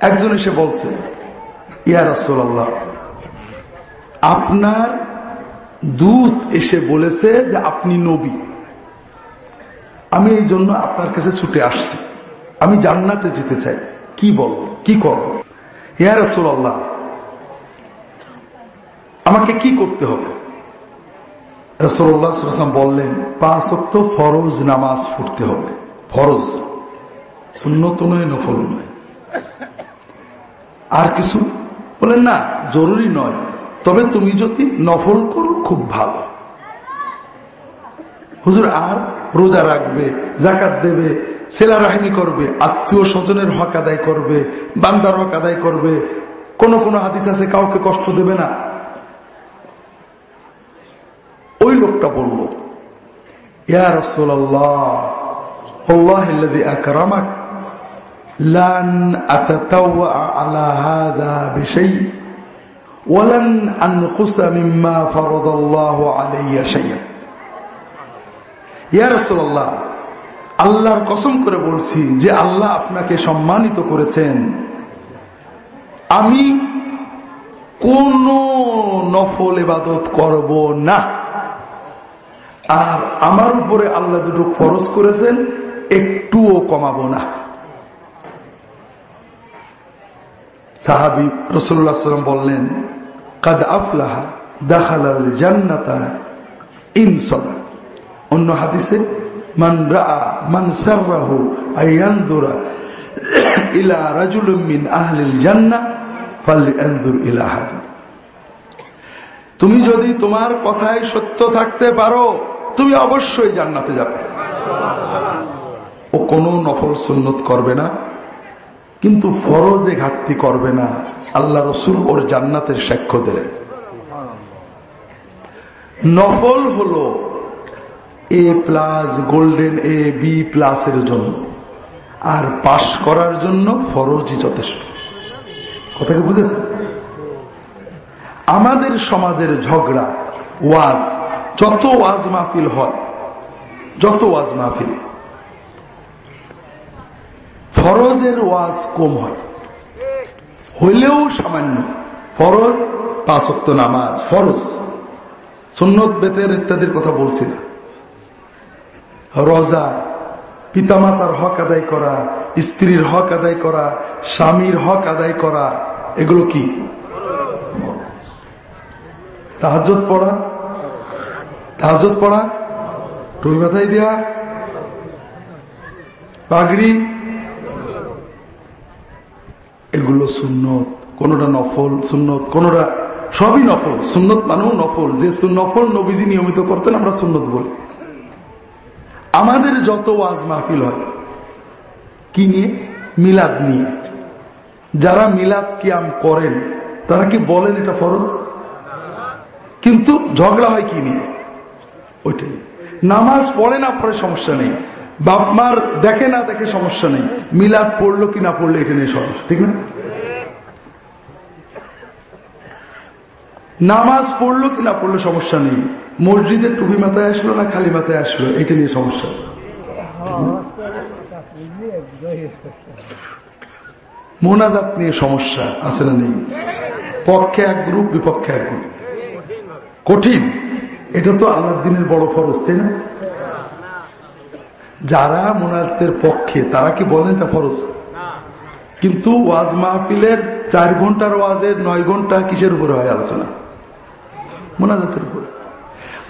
একজন এসে বলছে, ইয়া রাসুল্লাহ আপনার দূত এসে বলেছে যে আপনি নবী। আমি এই জন্য আপনার কাছে ছুটে আসছি। আমি জান্নাতে যেতে চাই। কি বল কি করব? ইয়া রাসুল্লাহ আমাকে কি করতে হবে? রসল্লাহ বললেন, পাঁচ অক্ট ফরজ নামাজ পড়তে হবে। ফরজ। সুন্নত নয়, নফল নয়। আর কিছু? বলেন না, জরুরি নয়। তবে তুমি যদি নফল করো, খুব ভালো। হুজুর, আর রোজা রাখবে জাকাত দেবে সেলা রাহিনী করবে আত্মীয় স্বজনের হক আদায় করবে বান্দার হক আদায় করবে কোন কোন হাদিস আছে কাউকে কষ্ট দেবে না ওই লোকটা বলল ইয়া রসোল্লাহ আকরামাক لن أتتوأ على هذا بشيء ولن أنقص مما فرض الله علي شيئا আল্লাহর কসম করে বলছি যে আল্লাহ আপনাকে সম্মানিত করেছেন। আমি কোন নফল এবাদত করব না। আর আমার উপরে আল্লাহ দুটো খরচ করেছেন, একটুও কমাবো না। সাহাবি রসুল্লাহ সাল্লাম বললেন, কাদ আফলাহা দাখালাল জান্নাতা ইনসদা অন্য হাদিসে, মান রা মান সাররাহু আয়ানদুরা ইলা রাজুলুম মিন আহলিল জান্নাহ ফালয়ানদুর ইলা হাযা তুমি যদি তোমার কথায় সত্য থাকতে পারো, তুমি অবশ্যই জান্নাতে যাবে। ও কোনো নফল সুন্নত করবে না, কিন্তু ফরজে ঘাটতি করবে না। আল্লাহ রসুল ওর জান্নাতের সাক্ষ্য দিলেন। নফল হলো A plus golden A B plus এর জন্য। আর পাশ করার জন্য ফরজই যথেষ্ট। কথা কি বুঝেছেন? আমাদের সমাজের ঝগড়া, ওয়াজ, যত ওয়াজ মাহফিল হয়, যত ওয়াজ মাহফিল, ফরজের ওয়াজ কম হয়। হইলেও সামান্য। ফরজ পাঁচক্ত নামাজ, ফরজ। সুন্নত, বেতের ইত্যাদির কথা বলছি না। রজা, পিতামাতার হক আদায় করা, স্ত্রীর হক আদায় করা, স্বামীর হক আদায় করা, এগুলো কি? তাহাজত পড়া? তাহাজত পড়া? টুই মাথায় দেওয়া? পাগড়ি? এগুলো সুন্নত। কোনটা নফল, সুন্নত। কোনটা সবই নফল। সুন্নত মানেও নফল। যে নফল নবীজি নিয়মিত করতেন, আমরা সুন্নত বলি। আমাদের যত ওয়াজ মাহফিল হয়, কি নিয়ে? মিলাদ নিয়ে। যারা মিলাদ কিয়াম করেন, তারা কি বলেন এটা ফরজ? কিন্তু ঝগড়া হয় কি নিয়ে? ওইটা নামাজ পড়ে না পড়ে সমস্যা নেই। বাপ মার দেখে না দেখে সমস্যা নেই। মিলাদ পড়ল কি না পড়ল এটা নিয়ে সমস্যা, ঠিক না? নামাজ পড়ল কি না পড়ল সমস্যা নেই। মসজিদে টুপি মাথায় আসলো না খালি মাথায় আসলো? এটা নিয়ে সমস্যা। মোনাজাত নিয়ে সমস্যা আছে না নেই? পক্ষে এক গ্রুপ, বিপক্ষে এক গ্রুপ। কঠিন। এটা তো আল্লাহ দিনের বড় ফরজ, তাই না? যারা মোনাজাতের পক্ষে, তারা কি বলেন এটা ফরজ? কিন্তু ওয়াজ মাহফিলের চার ঘণ্টার ওয়াজের নয় ঘণ্টা কিসের উপরে হয় আলোচনা? মোনাজাতের উপরে।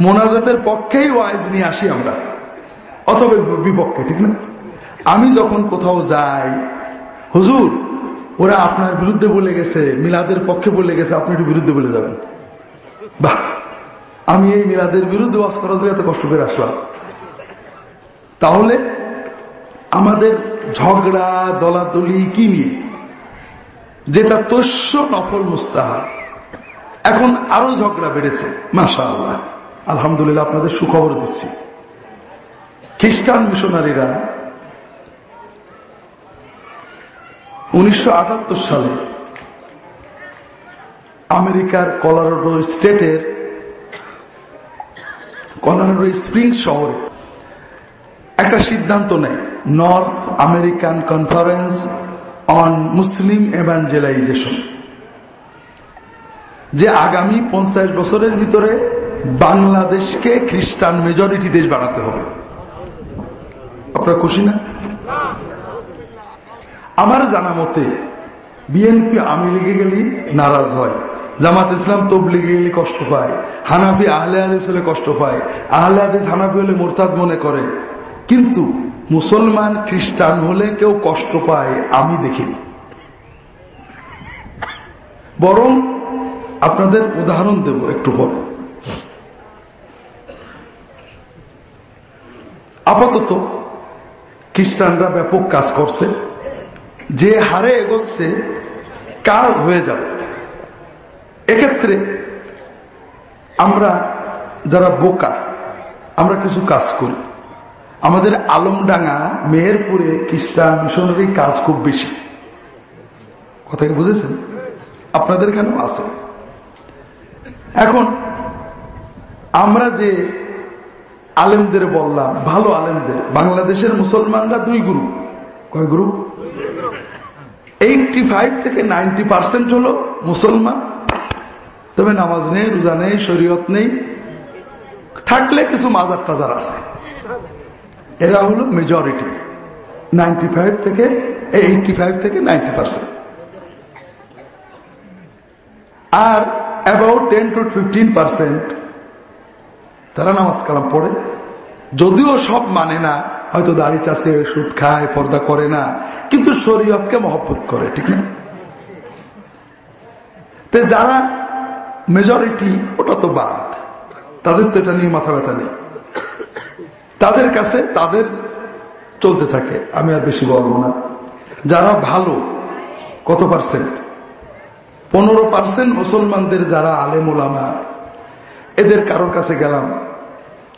মোনাজাতের পক্ষেই ওয়াইজ নিয়ে আসি আমরা। অথবা বিপক্ষে, ঠিক না? আমি যখন কোথাও যাই, হুজুর, ওরা আপনার বিরুদ্ধে বলে গেছে, মিলাদের পক্ষে বলে গেছে, আপনি একটু বিরুদ্ধে বলে যাবেন। বাহ! আমি এই মিলাদের বিরুদ্ধে ওয়াজ করার জন্য এত কষ্ট করে আসলাম। তাহলে আমাদের ঝগড়া, দলাদলি কি নিয়ে? যেটা তস্য নফল মুস্তাহা এখন আরও ঝগড়া বেড়েছে মাসা আল্লাহ আলহামদুলিল্লাহ আপনাদের সুখবর দিচ্ছি। খ্রিস্টান মিশনারিরা উনিশশো আটাত্তর সালে আমেরিকার কলারোডো স্টেটের কলারোডো স্প্রিং শহরে একটা সিদ্ধান্ত নেয়, North American conference on Muslim evangelization. যে আগামী পঞ্চাশ বছরের ভিতরে বাংলাদেশকে খ্রিস্টান মেজরিটি দেশ বানাতে হবে। আপনার খুশি না? আমার জানা মতে বিএনপি আমি লিগে গেলি নারাজ হয়। জামাত ইসলাম তবলিগে গেলে কষ্ট পায়। হানাফি আহলে আদিস হলে কষ্ট পায়। আহলে আদিস হানাফি হলে মোরতাদ মনে করে। কিন্তু মুসলমান খ্রিস্টান হলে কেউ কষ্ট পায়, আমি দেখিনি। বরং আপনাদের উদাহরণ দেব একটু পরে। আপাতত খ্রিস্টানরা ব্যাপক কাজ করছে। যে হারে এগোচ্ছে, কার হয়ে যাবে? এক্ষেত্রে আমরা যারা বোকা, আমরা কিছু কাজ করি। আমাদের আলমডাঙ্গা, মেহেরপুরে খ্রিস্টান মিশনারি কাজ খুব বেশি। কথা কি বুঝেছেন? আপনাদের কেন আছে? এখন, আমরা যে আলেমদের বললাম, ভালো আলেমদের, বাংলাদেশের মুসলমানরা দুই গ্রুপ কয় গ্রুপ এইটটি ফাইভ থেকে নাইনটি পার্সেন্ট হলো মুসলমান। তবে নামাজ নেই, রোজা নেই, শরীয়ত নেই। থাকলে কিছু মাজার টাজার আছে। এরা হলো মেজরিটি নাইনটি ফাইভ থেকে এইটটি ফাইভ থেকে ninety percent R about ten to fifteen percent তারা নামাজ কালাম পড়ে। যদিও সব মানে না, হয়তো দাড়ি চাষে, সুদ খায়, পর্দা করে না, কিন্তু শরীয়তকে মহব্বত করে, ঠিক না? তে যারা মেজরিটি ওটা তো বাদ। তাদের তো এটা নিয়ে মাথা ব্যথা নেই। তাদের কাছে তাদের চলতে থাকে, আমি আর বেশি বলব না। যারা ভালো, কত পার্সেন্ট পনেরো পার্সেন্ট মুসলমানদের যারা আলেম ওলামা এদের কারোর কাছে গেলাম,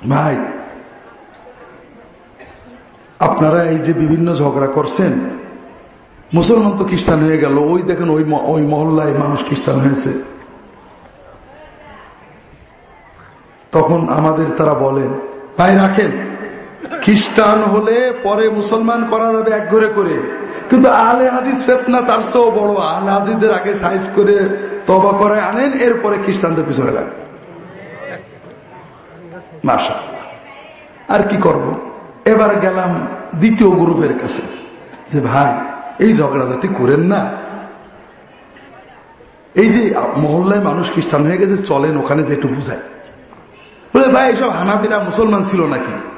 ভাই, আপনারা এই যে বিভিন্ন ঝগড়া করছেন, মুসলমান তো খ্রিস্টান হয়ে গেল, ওই দেখেন ওই ওই মহল্লায় মানুষ খ্রিস্টান হয়েছে। তখন আমাদের তারা বলেন, ভাই, রাখেন। খ্রিস্টান হলে পরে মুসলমান করা যাবে এক ঘরে করে। কিন্তু আলে হাদিস ফেতনা তার চেয়েও বড়। আলে হাদিসদের আগে সাইজ করে তবা করে আনেন, এরপরে খ্রিস্টানদের পিছনে লাগবে মাসা আর কি করব। এবার গেলাম দ্বিতীয় গ্রুপের কাছে। যে ভাই, এই ঝগড়াঝাটি করেন না? এই যে মহল্লায় মানুষ খ্রিস্টান হয়ে গেছে, চলেন ওখানে যে একটু বুঝায়। বলে, ভাই, এসব হানাবিরা মুসলমান ছিল নাকি?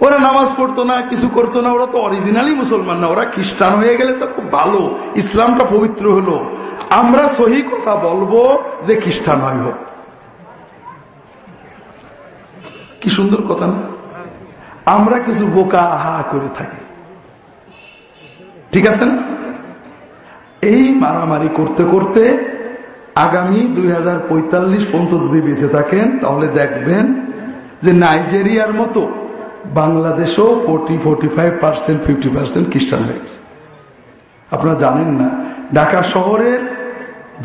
ওরা নামাজ পড়তো না, কিছু করতো না, ওরা তো অরিজিনালি মুসলমান না, ওরা খ্রিস্টান হয়ে গেলে তো খুব ভালো, ইসলামটা পবিত্র হলো। আমরা সহি কথা বলব যে খ্রিস্টান হয় হোক। কি সুন্দর কথা না? আমরা কিছু বোকা আহা করে থাকি। ঠিক আছে না? এই মারামারি করতে করতে আগামী দুই হাজার পঁয়তাল্লিশ পর্যন্ত যদি বেঁচে থাকেন, তাহলে দেখবেন যে নাইজেরিয়ার মতো বাংলাদেশও forty forty five percent fifty percent খ্রিস্টান গেছে আপনারা জানেন না, ঢাকা শহরের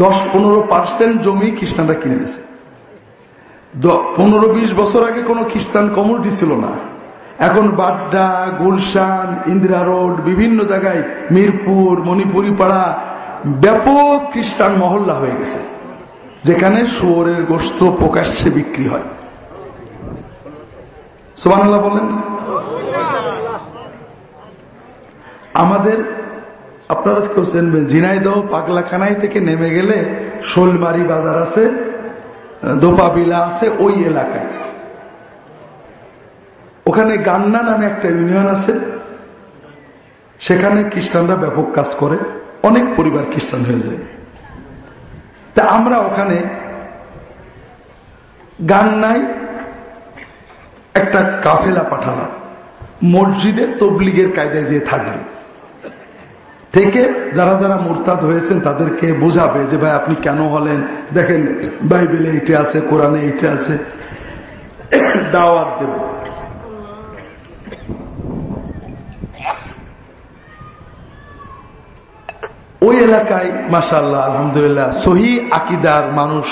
দশ, পনেরো পার্সেন্ট জমি খ্রিস্টানরা কিনে গেছে পনেরো, বিশ বছর আগে কোনো খ্রিস্টান কমিউনিটি ছিল না। এখন বাড্ডা, গুলশান, ইন্দিরা রোড, বিভিন্ন জায়গায় মিরপুর মণিপুরি পাড়া ব্যাপক খ্রিস্টান মহল্লা হয়ে গেছে, যেখানে শুয়োরের গোস্ত প্রকাশ্যে বিক্রি হয়। সোমানাল্লাহ বলেন আমাদের, আপনারা চিনবেন ঝিনাইদহ পাগলাখানাই থেকে নেমে গেলে শোলমারি বাজার আছে, দোপাবিলা আছে ওই এলাকায়। ওখানে গান্না নামে একটা ইউনিয়ন আছে, সেখানে খ্রিস্টানরা ব্যাপক কাজ করে, অনেক পরিবার খ্রিস্টান হয়ে যায়। তা আমরা ওখানে গান্নায় একটা কাফেলা পাঠালাম। মসজিদের তবলিগের কায়দায় যে থাকবে। থেকে যারা যারা মোরতাদ হয়েছেন, তাদেরকে বোঝাবে যে, ভাই, আপনি কেন হলেন? দেখেন, বাইবেলে এইটা আছে, কোরআনে এইটা আছে। দাওয়াত দেব। ওই এলাকায় মাসাল্লাহ আলহামদুলিল্লাহ, সহি আকিদার মানুষ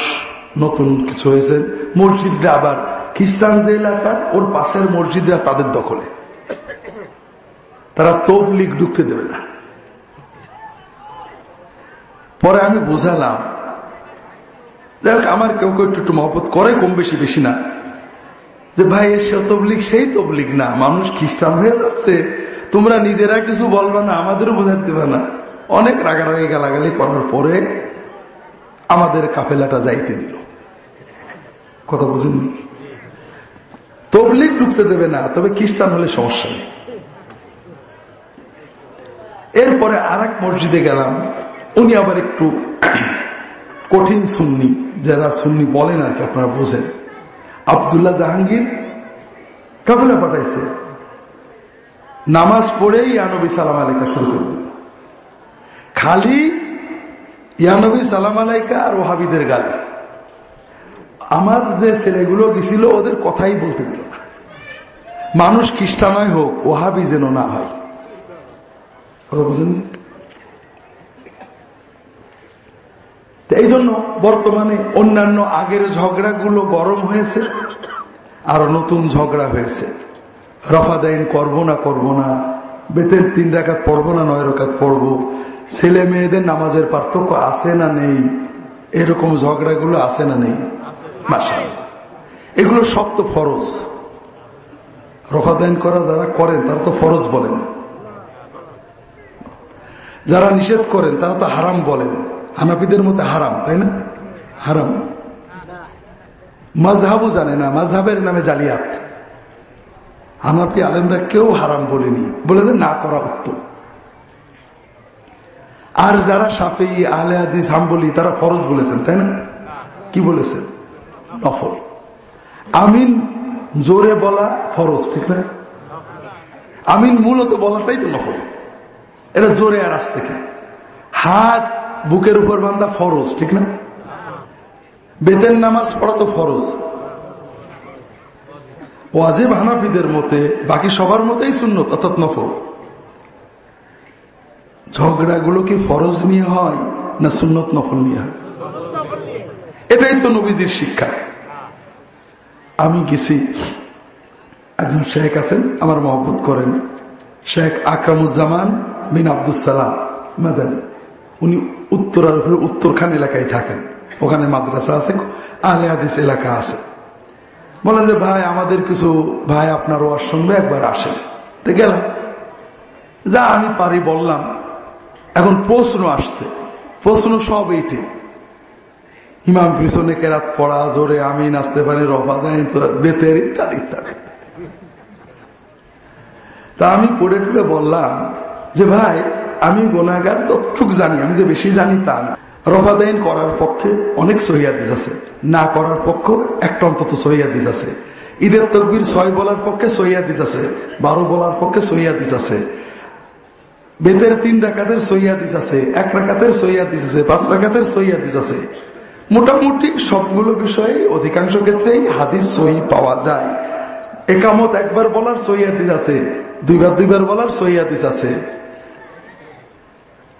নতুন কিছু হয়েছে মসজিদটা আবার খ্রিস্টানদের এলাকার ওর পাশের মসজিদরা তাদের দখলে। তারা তবলিগ ঢুকতে দেবে না। পরে আমি বোঝালাম দেখ আমার কেউ কেউ একটু মহব্বত করে কম বেশি বেশি না। যে ভাই সে তবলিগ, সেই তবলিগ না, মানুষ খ্রিস্টান হয়ে যাচ্ছে। তোমরা নিজেরা কিছু বলবা না, আমাদেরও বোঝাতে দেবে না। অনেক রাগারাগি গালাগালি করার পরে আমাদের কাফেলাটা যাইতে দিল। কথা বুঝেন তবলিগ ঢুকতে দেবে না, তবে খ্রিস্টান হলে সমস্যা নেই। এরপরে আর মসজিদে গেলাম, উনি আবার একটু কঠিন সুন্নি, যারা সুন্নি বলেন আর কি, আপনারা বোঝেন। আবদুল্লাহ জাহাঙ্গীর কাবিলা পাঠাইছে। নামাজ পড়েই ইয়ানবী সালাম আলাইকা শুরু করে দিল। খালি ইয়ানবী সালাম আলাইকা আর ওহাবিদের গালে। আমার যে ছেলেগুলো গেছিল, ওদের কথাই বলতে দিল না। মানুষ খ্রিস্টানই হোক, ওহাবি যেন না হয়। এই জন্য বর্তমানে অন্যান্য আগের ঝগড়াগুলো গরম হয়েছে, আর নতুন ঝগড়া হয়েছে। রফা দেন করব না করব না, বেতের তিন রাকাত পড়ব না নয় রাকাত পড়ব। ছেলে মেয়েদের নামাজের পার্থক্য আছে না নেই? এরকম ঝগড়াগুলো আছে না নেই? মাসা এগুলো সব তো ফরজ। রফা দেন করা যারা করেন, তারা তো ফরজ বলেন। যারা নিষেধ করেন, তারা তো হারাম বলেন। হানাফিদের মতো হারাম, তাই না? হারাম। মাঝহাবও জানে না মাঝহাবের নামে জালিয়াত। হানাফি আলেমরা কেউ হারাম বলেনি। বলে না করা উত্তম। আর যারা সাফি আলে আদিস হাম্বলি, তারা ফরজ বলেছেন, তাই না? কি বলেছেন? নফল। আমিন জোরে বলা ফরজ, ঠিক না? আমিন মূলত বলাটাই তো নফল। এটা জোরে আর আস থেকে হাত বুকের উপর বান্ধা ফরজ, ঠিক না? বেতের নামাজ পড়া তো ফরজ। ওয়াজেব হানাফিদের মতে, বাকি সবার মতেই সুন্নত, অর্থাৎ নফল। ঝগড়াগুলো কি ফরজ নিয়ে হয়, না সুন্নত নফল নিয়ে হয়? এটাই তো নবীজির শিক্ষা। আমি গেছি। একজন শেখ আছেন, আমার মহব্বত করেন। শেখ আকরামুজ্জামান মিন আব্দুল সালাম, মাদানী। উনি উত্তরার উপরে উত্তরখান এলাকায় থাকেন। ওখানে মাদ্রাসা আছে আলে আদিস এলাকা আছে। বলেন যে, ভাই, আমাদের কিছু, ভাই, আপনার ওয়ার সঙ্গে একবার আসেন। তো গেলাম। যা আমি পারি বললাম। এখন প্রশ্ন আসছে। প্রশ্ন সব এইটি। ইমাম পিছনে কেরাত পড়া, জোরে আমি নাচতে পারি রফা দেয় বেতের ইত্যাদি ইত্যাদি তা আমি পড়ে টুড়ে বললাম যে, ভাই, আমি গোনাগার তথ্যুক জানি, আমি যে বেশি জানি তা না। রফাদাইন করার পক্ষে অনেক সহিয়াদিস আছে। না করার পক্ষ একটা অন্তত সহিয়াদিস আছে। ঈদের তকবির ছয় বলার পক্ষে সহিয়াদিস আছে, বারো বলার পক্ষে সহিয়াদিস আছে। বেদের তিন রাকাতের সহিয়াদিস আছে, এক রাকাতের সহিয়াদিস আছে, পাঁচ রাকাতের সহিয়াদিস আছে। মোটামুটি সবগুলো বিষয়ে অধিকাংশ ক্ষেত্রেই হাদিস সহি পাওয়া যায়। একামত একবার বলার সহিয়াদিস আছে, দুইবার দুইবার বলার সহিয়াদিস আছে।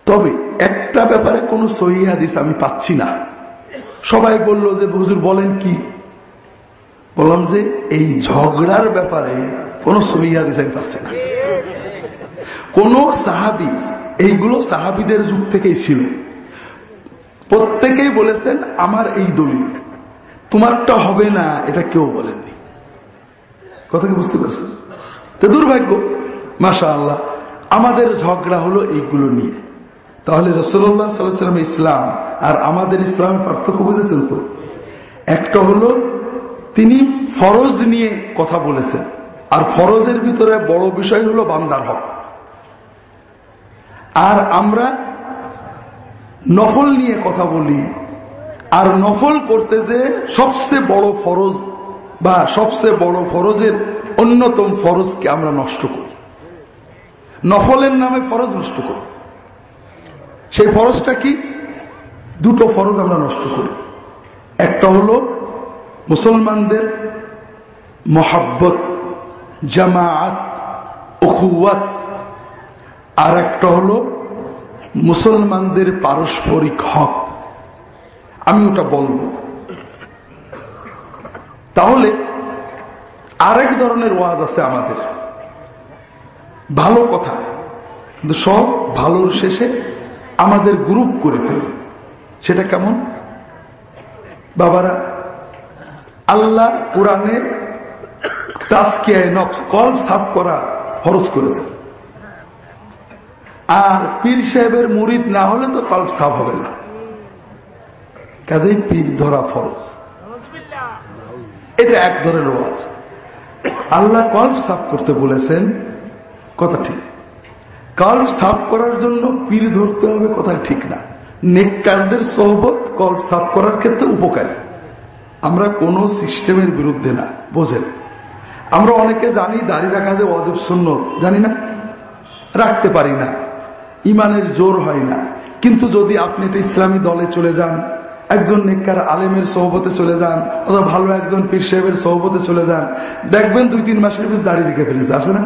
তবে একটা ব্যাপারে কোন সহিহাদিস আমি পাচ্ছি না। সবাই বলল যে, হুজুর বলেন কি? বললাম যে, এই ঝগড়ার ব্যাপারে কোন সহিহাদিস আমি পাচ্ছি না। কোন সাহাবি, এইগুলো সাহাবিদের যুগ থেকেই ছিল। প্রত্যেকেই বলেছেন, আমার এই দলিল। তোমারটা হবে না, এটা কেউ বলেননি। কথা কি বুঝতে পারছেন? তো দুর্ভাগ্য মাসা আল্লাহ আমাদের ঝগড়া হলো এইগুলো নিয়ে। তাহলে রসল্লাহ সাল্লাম ইসলাম আর আমাদের ইসলামের পার্থক্য বুঝেছেন তো? একটা হলো, তিনি ফরজ নিয়ে কথা বলেছেন। আর ফরজের ভিতরে বড় বিষয় হলো বান্দার হক। আর আমরা নফল নিয়ে কথা বলি। আর নফল করতে যে সবচেয়ে বড় ফরজ বা সবচেয়ে বড় ফরজের অন্যতম ফরজকে আমরা নষ্ট করি। নফলের নামে ফরজ নষ্ট করি। সেই ফরজটা কি? দুটো ফরজ আমরা নষ্ট করি। একটা হলো মুসলমানদের মহাব্বত জামায়াত অখুয়াত আর একটা হলো মুসলমানদের পারস্পরিক হক। আমি ওটা বলব। তাহলে আরেক ধরনের ওয়াজ আছে আমাদের। ভালো কথা। কিন্তু সব ভালোর শেষে আমাদের গ্রুপ করে ফেলে। সেটা কেমন? বাবারা, আল্লাহ কোরআনে কল সাফ করা ফরজ করেছে। আর পীর সাহেবের মুরিদ না হলে তো কল্প সাফ হবে না। কাজেই পীর ধরা ফরজ। এটা এক ধরনের ওয়াজ। আল্লাহ কল্প সাফ করতে বলেছেন, কথা ঠিক। কল্প সাফ করার জন্য পীর ধরতে হবে কথা ঠিক না। নেককারদের সহবত কল্প সাফ করার ক্ষেত্রে উপকারী। আমরা কোন সিস্টেমের বিরুদ্ধে না, বোঝেন। আমরা অনেকে জানি দাঁড়িয়ে রাখা যে অজব শূন্য জানি না? রাখতে পারি না। ইমানের জোর হয় না। কিন্তু যদি আপনি একটা ইসলামী দলে চলে যান, একজন নেককার আলেমের সহবতে চলে যান, অথবা ভালো একজন পীর সাহেবের সহবতে চলে যান, দেখবেন দুই তিন মাসের ভিতরে দাঁড়িয়ে রেখে ফেলেছে। আসে না?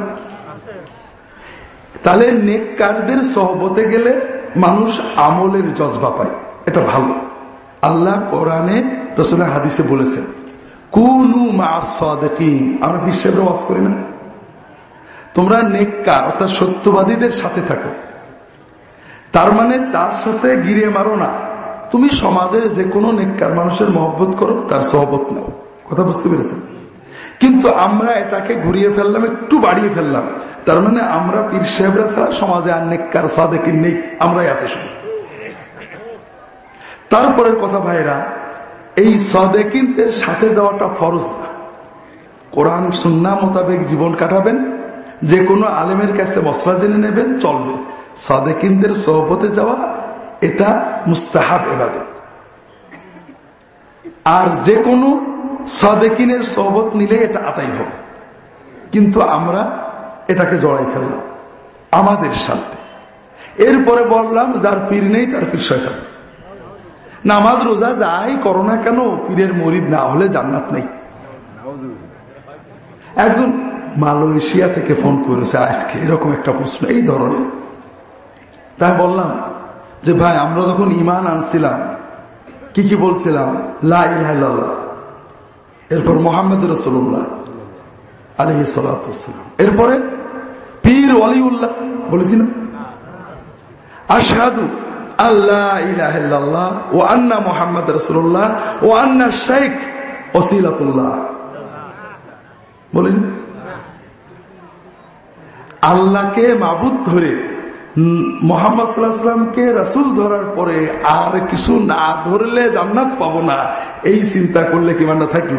তাহলে নেককারদের সহবতে গেলে মানুষ আমলের জজবা পায়। এটা ভালো। আল্লাহ কোরআনে, রসুলের হাদিসে বলেছেন, কুনু আমরা বিশ্বের ওয়াজ করি না। তোমরা নেককার, অর্থাৎ সত্যবাদীদের সাথে থাকো। তার মানে তার সাথে গিরে মারো না। তুমি সমাজের যে কোনো নেককার মানুষের মহব্বত করো, তার সহবত নাও। কথা বুঝতে পেরেছেন? কিন্তু আমরা এটাকে ঘুরিয়ে ফেললাম, একটু বাড়িয়ে ফেললাম। তার মানে আমরা পীর সাহেবরা ছাড়া সমাজে আর নেককার সাদেকিন নেই, আমরাই আছি শুধু। তারপরের কথা ভাইরা, এই সদেকিনদের সাথে যাওয়াটা ফরজ না। কোরআন, সুন্না মোতাবেক জীবন কাটাবেন যে কোনো আলেমের কাছে মশলা জেনে নেবেন, চলবে। সাদেকিনদের সহপতে যাওয়া, এটা মুস্তাহাব এবাদত আর যে কোনো সাদেকিনের সহবত নিলে এটা আতাই হবে। কিন্তু আমরা এটাকে জড়াই ফেললাম। আমাদের স্বার্থে। এরপরে বললাম, যার পীর নেই, তার পীর শয়তান। নামাজ, রোজা, যাই করো না কেন, পীরের মরিদ না হলে জান্নাত নেই। একজন মালয়েশিয়া থেকে ফোন করেছে, আজকে এরকম একটা প্রশ্ন, এই ধরনের। তাই বললাম যে ভাই, আমরা যখন ইমান আনছিলাম, কি কি বলছিলাম? এরপর মোহাম্মদ রসুল্লাহ আলহ সালাম এরপরে পীর অলিউল্লাহ বলেছি না? আশাদু আল্লাহ ও আন্না মোহাম্মদ রসুল্লাহ ও আন্না শেখ ওসিলাতুল্লাহ। বলেন আল্লাহকে মাবুদ ধরে মোহাম্মদ সাল্লাহামকে রাসুল ধরার পরে আর কিছু না ধরলে জান্নাত পাবো না। এই চিন্তা করলে কি মান্না থাকল?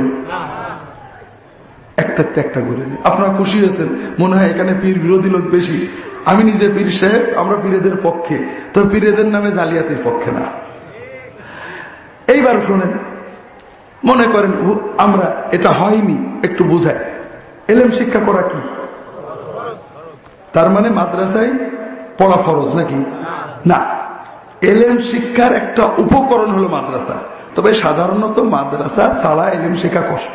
একটা একটা করে আপনারা খুশি হয়েছেন। মনে হয় এখানে পীর বিরোধী লোক বেশি। আমি নিজে পীর সাহেব, আমরা পীরেদের পক্ষে। তো পীরেদের নামে জালিয়াতির পক্ষে না। এইবার শোনেন, মনে করেন আমরা এটা হয়নি, একটু বুঝাই। এলেম শিক্ষা করা কি? তার মানে মাদ্রাসায় পড়া ফরজ নাকি? না। এলেম শিক্ষার একটা উপকরণ হলো মাদ্রাসা। তবে সাধারণত মাদ্রাসা ছাড়া এলেম শিক্ষা কষ্ট।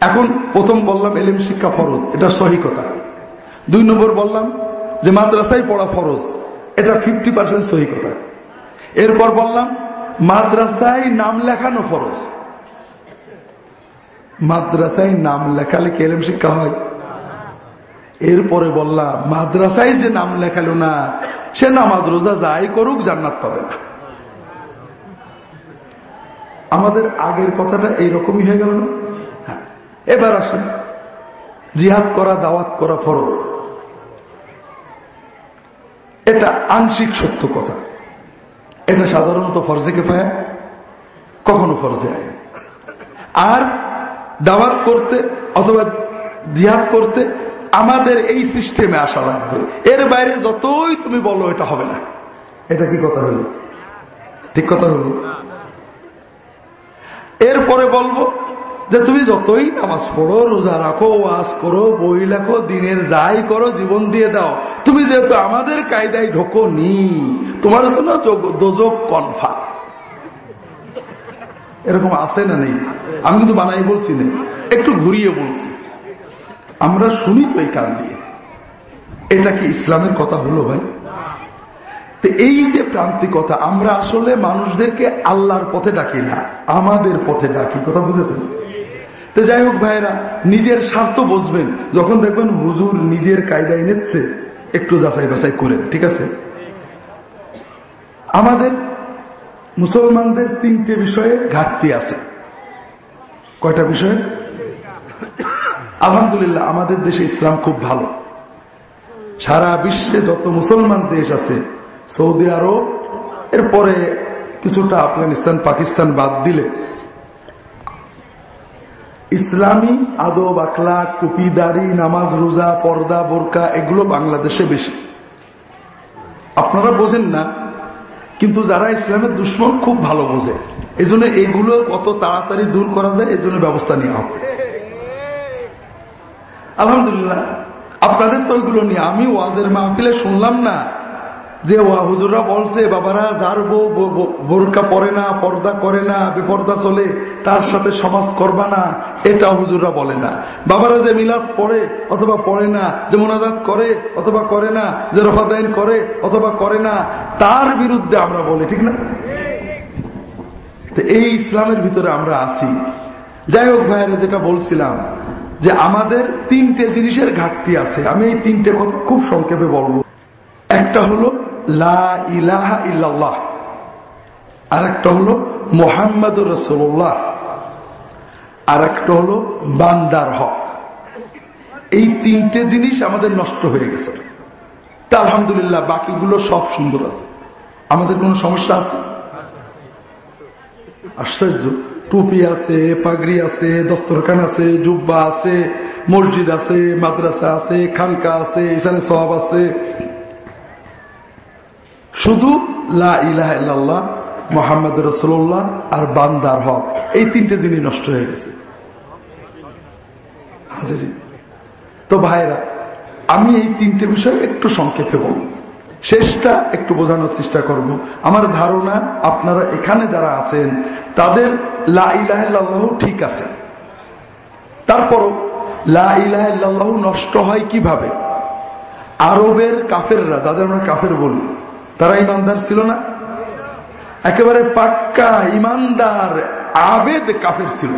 এখন প্রথম বললাম এলেম শিক্ষা ফরজ, এটা সহি কথা। দুই নম্বর বললাম যে মাদ্রাসায় পড়া ফরজ, এটা ফিফটি পার্সেন্ট সহি কথা। এরপর বললাম মাদ্রাসায় নাম লেখানো ফরজ। মাদ্রাসায় নাম লেখালেখি এলেম শিক্ষা হয়? এরপরে বললাম মাদ্রাসায় যে নাম লেখালো না, সে নামাজ রোজা যাই করুক, জান্নাত পাবে না। আমাদের আগের কথাটা এইরকমই হয়ে গেল না? হ্যাঁ। এবার আসেন। জিহাদ করা, দাওয়াত করা ফরজ। এটা আংশিক সত্য কথা। এটা সাধারণত ফরজে কে পায় কখনো ফরজে আয় আর দাওয়াত করতে অথবা জিহাদ করতে আমাদের এই সিস্টেমে আসা লাগবে। এর বাইরে যতই তুমি বলো, এটা হবে না। এটা কি কথা হলো? ঠিক কথা হলো? এরপরে বলব যে তুমি যতই নামাজ পড়ো, রোজা রাখো, ওয়াজ করো, বই লেখো, দিনের যাই করো, জীবন দিয়ে দাও। তুমি যেহেতু আমাদের কায়দায় ঢোকো নি তোমার জন্য দোজক কনফা। এরকম আছে না নেই? আমি কিন্তু বানাই বলছি না। একটু ঘুরিয়ে বলছি। আমরা শুনি তো এই কান দিয়ে। এটা কি ইসলামের কথা হলো ভাই? এই যে প্রান্তিকতা, আমরা আসলে মানুষদেরকে আল্লাহর পথে ডাকি না, আমাদের পথে ডাকি। কথা বুঝেছেন? তো যাই হোক ভাইরা নিজের স্বার্থ বসবেন যখন দেখবেন হুজুর নিজের কায়দায় নিচ্ছে, একটু যাচাই বাছাই করেন, ঠিক আছে? আমাদের মুসলমানদের তিনটে বিষয়ে ঘাটতি আছে। কয়টা বিষয়ে? আলহামদুলিল্লাহ, আমাদের দেশে ইসলাম খুব ভালো। সারা বিশ্বে যত মুসলমান দেশ আছে, সৌদি আরব, এরপরে কিছুটা আফগানিস্তান, পাকিস্তান বাদ দিলে, ইসলামী আদব আখলা টুপিদারি নামাজ, রোজা, পর্দা, বোরকা, এগুলো বাংলাদেশে বেশি। আপনারা বোঝেন না, কিন্তু যারা ইসলামের দুশ্মন খুব ভালো বোঝে। এই জন্য এগুলো কত তাড়াতাড়ি দূর করা যায় এই জন্য ব্যবস্থা নেওয়া হচ্ছে। আলহামদুলিল্লাহ। আপনাদের তো ওইগুলো নিয়ে আমি ওয়াজের মাহফিলে শুনলাম না। যে হুজুরা বলছে, বাবারা, যার বউ বোরকা পরে না, পর্দা করে না, বেপর্দা চলে, তার সাথে সমাজ করবা না। এটা হুজুরা বলে না। বাবারা যে মিলাদ পড়ে অথবা পড়ে না, যে মোনাজাত করে অথবা করে না, যে রফাদাইন করে অথবা করে না, তার বিরুদ্ধে আমরা বলি, ঠিক না? এই ইসলামের ভিতরে আমরা আসি যাই হোক ভাইয়েরা, যেটা বলছিলাম যে আমাদের তিনটে জিনিসের ঘাটতি আছে। আমি এই তিনটে কথা খুব সংক্ষেপে বলব। একটা হলো, লা আর একটা হলো মোহাম্মদ রসোল্লাহ আর একটা হলো, বান্দার হক। এই তিনটে জিনিস আমাদের নষ্ট হয়ে গেছে। তা আলহামদুলিল্লাহ, বাকিগুলো সব সুন্দর আছে। আমাদের কোন সমস্যা আছে? আশ্চর্য। টুপি আছে, পাগড়ি আছে, দস্তরখান আছে, জুব্বা আছে, মসজিদ আছে, মাদ্রাসা আছে, খানকা আছে ইসানে সব আছে। শুধু লাহ মোহাম্মদ রসুল্লাহ আর বান্দার হক। এই তিনটে জিনিস নষ্ট হয়ে গেছে। তো ভাইরা, আমি এই তিনটে বিষয়ে একটু সংক্ষেপে বলব। শেষটা একটু বোঝানোর চেষ্টা করব। আমার ধারণা, আপনারা এখানে যারা আছেন, তাদের লাহ ঠিক আছে। তারপরও লাহ নষ্ট হয় কীভাবে? আরবের কাফেররা, যাদের আমরা কাফের বলি, তারা ইমানদার ছিল না? একেবারে পাক্কা ইমানদার, আবেদ কাফের ছিল।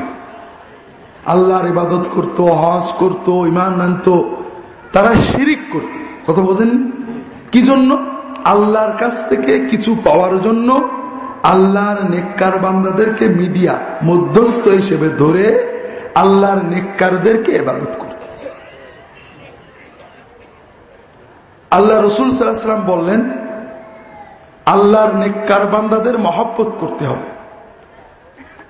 আল্লাহর ইবাদত করত, হজ করত ইমান আনত, তারা শিরিক করত। কথা বোঝেন কি জন্য? আল্লাহর কাছ থেকে কিছু পাওয়ার জন্য আল্লাহর নেককার বান্দাদেরকে মিডিয়া, মধ্যস্থ হিসেবে ধরে আল্লাহর নেককারদেরকে এবাদত করত। আল্লাহ রসুল সাল্লাম বললেন, আল্লাহর নেককার বান্দাদের মহব্বত করতে হবে।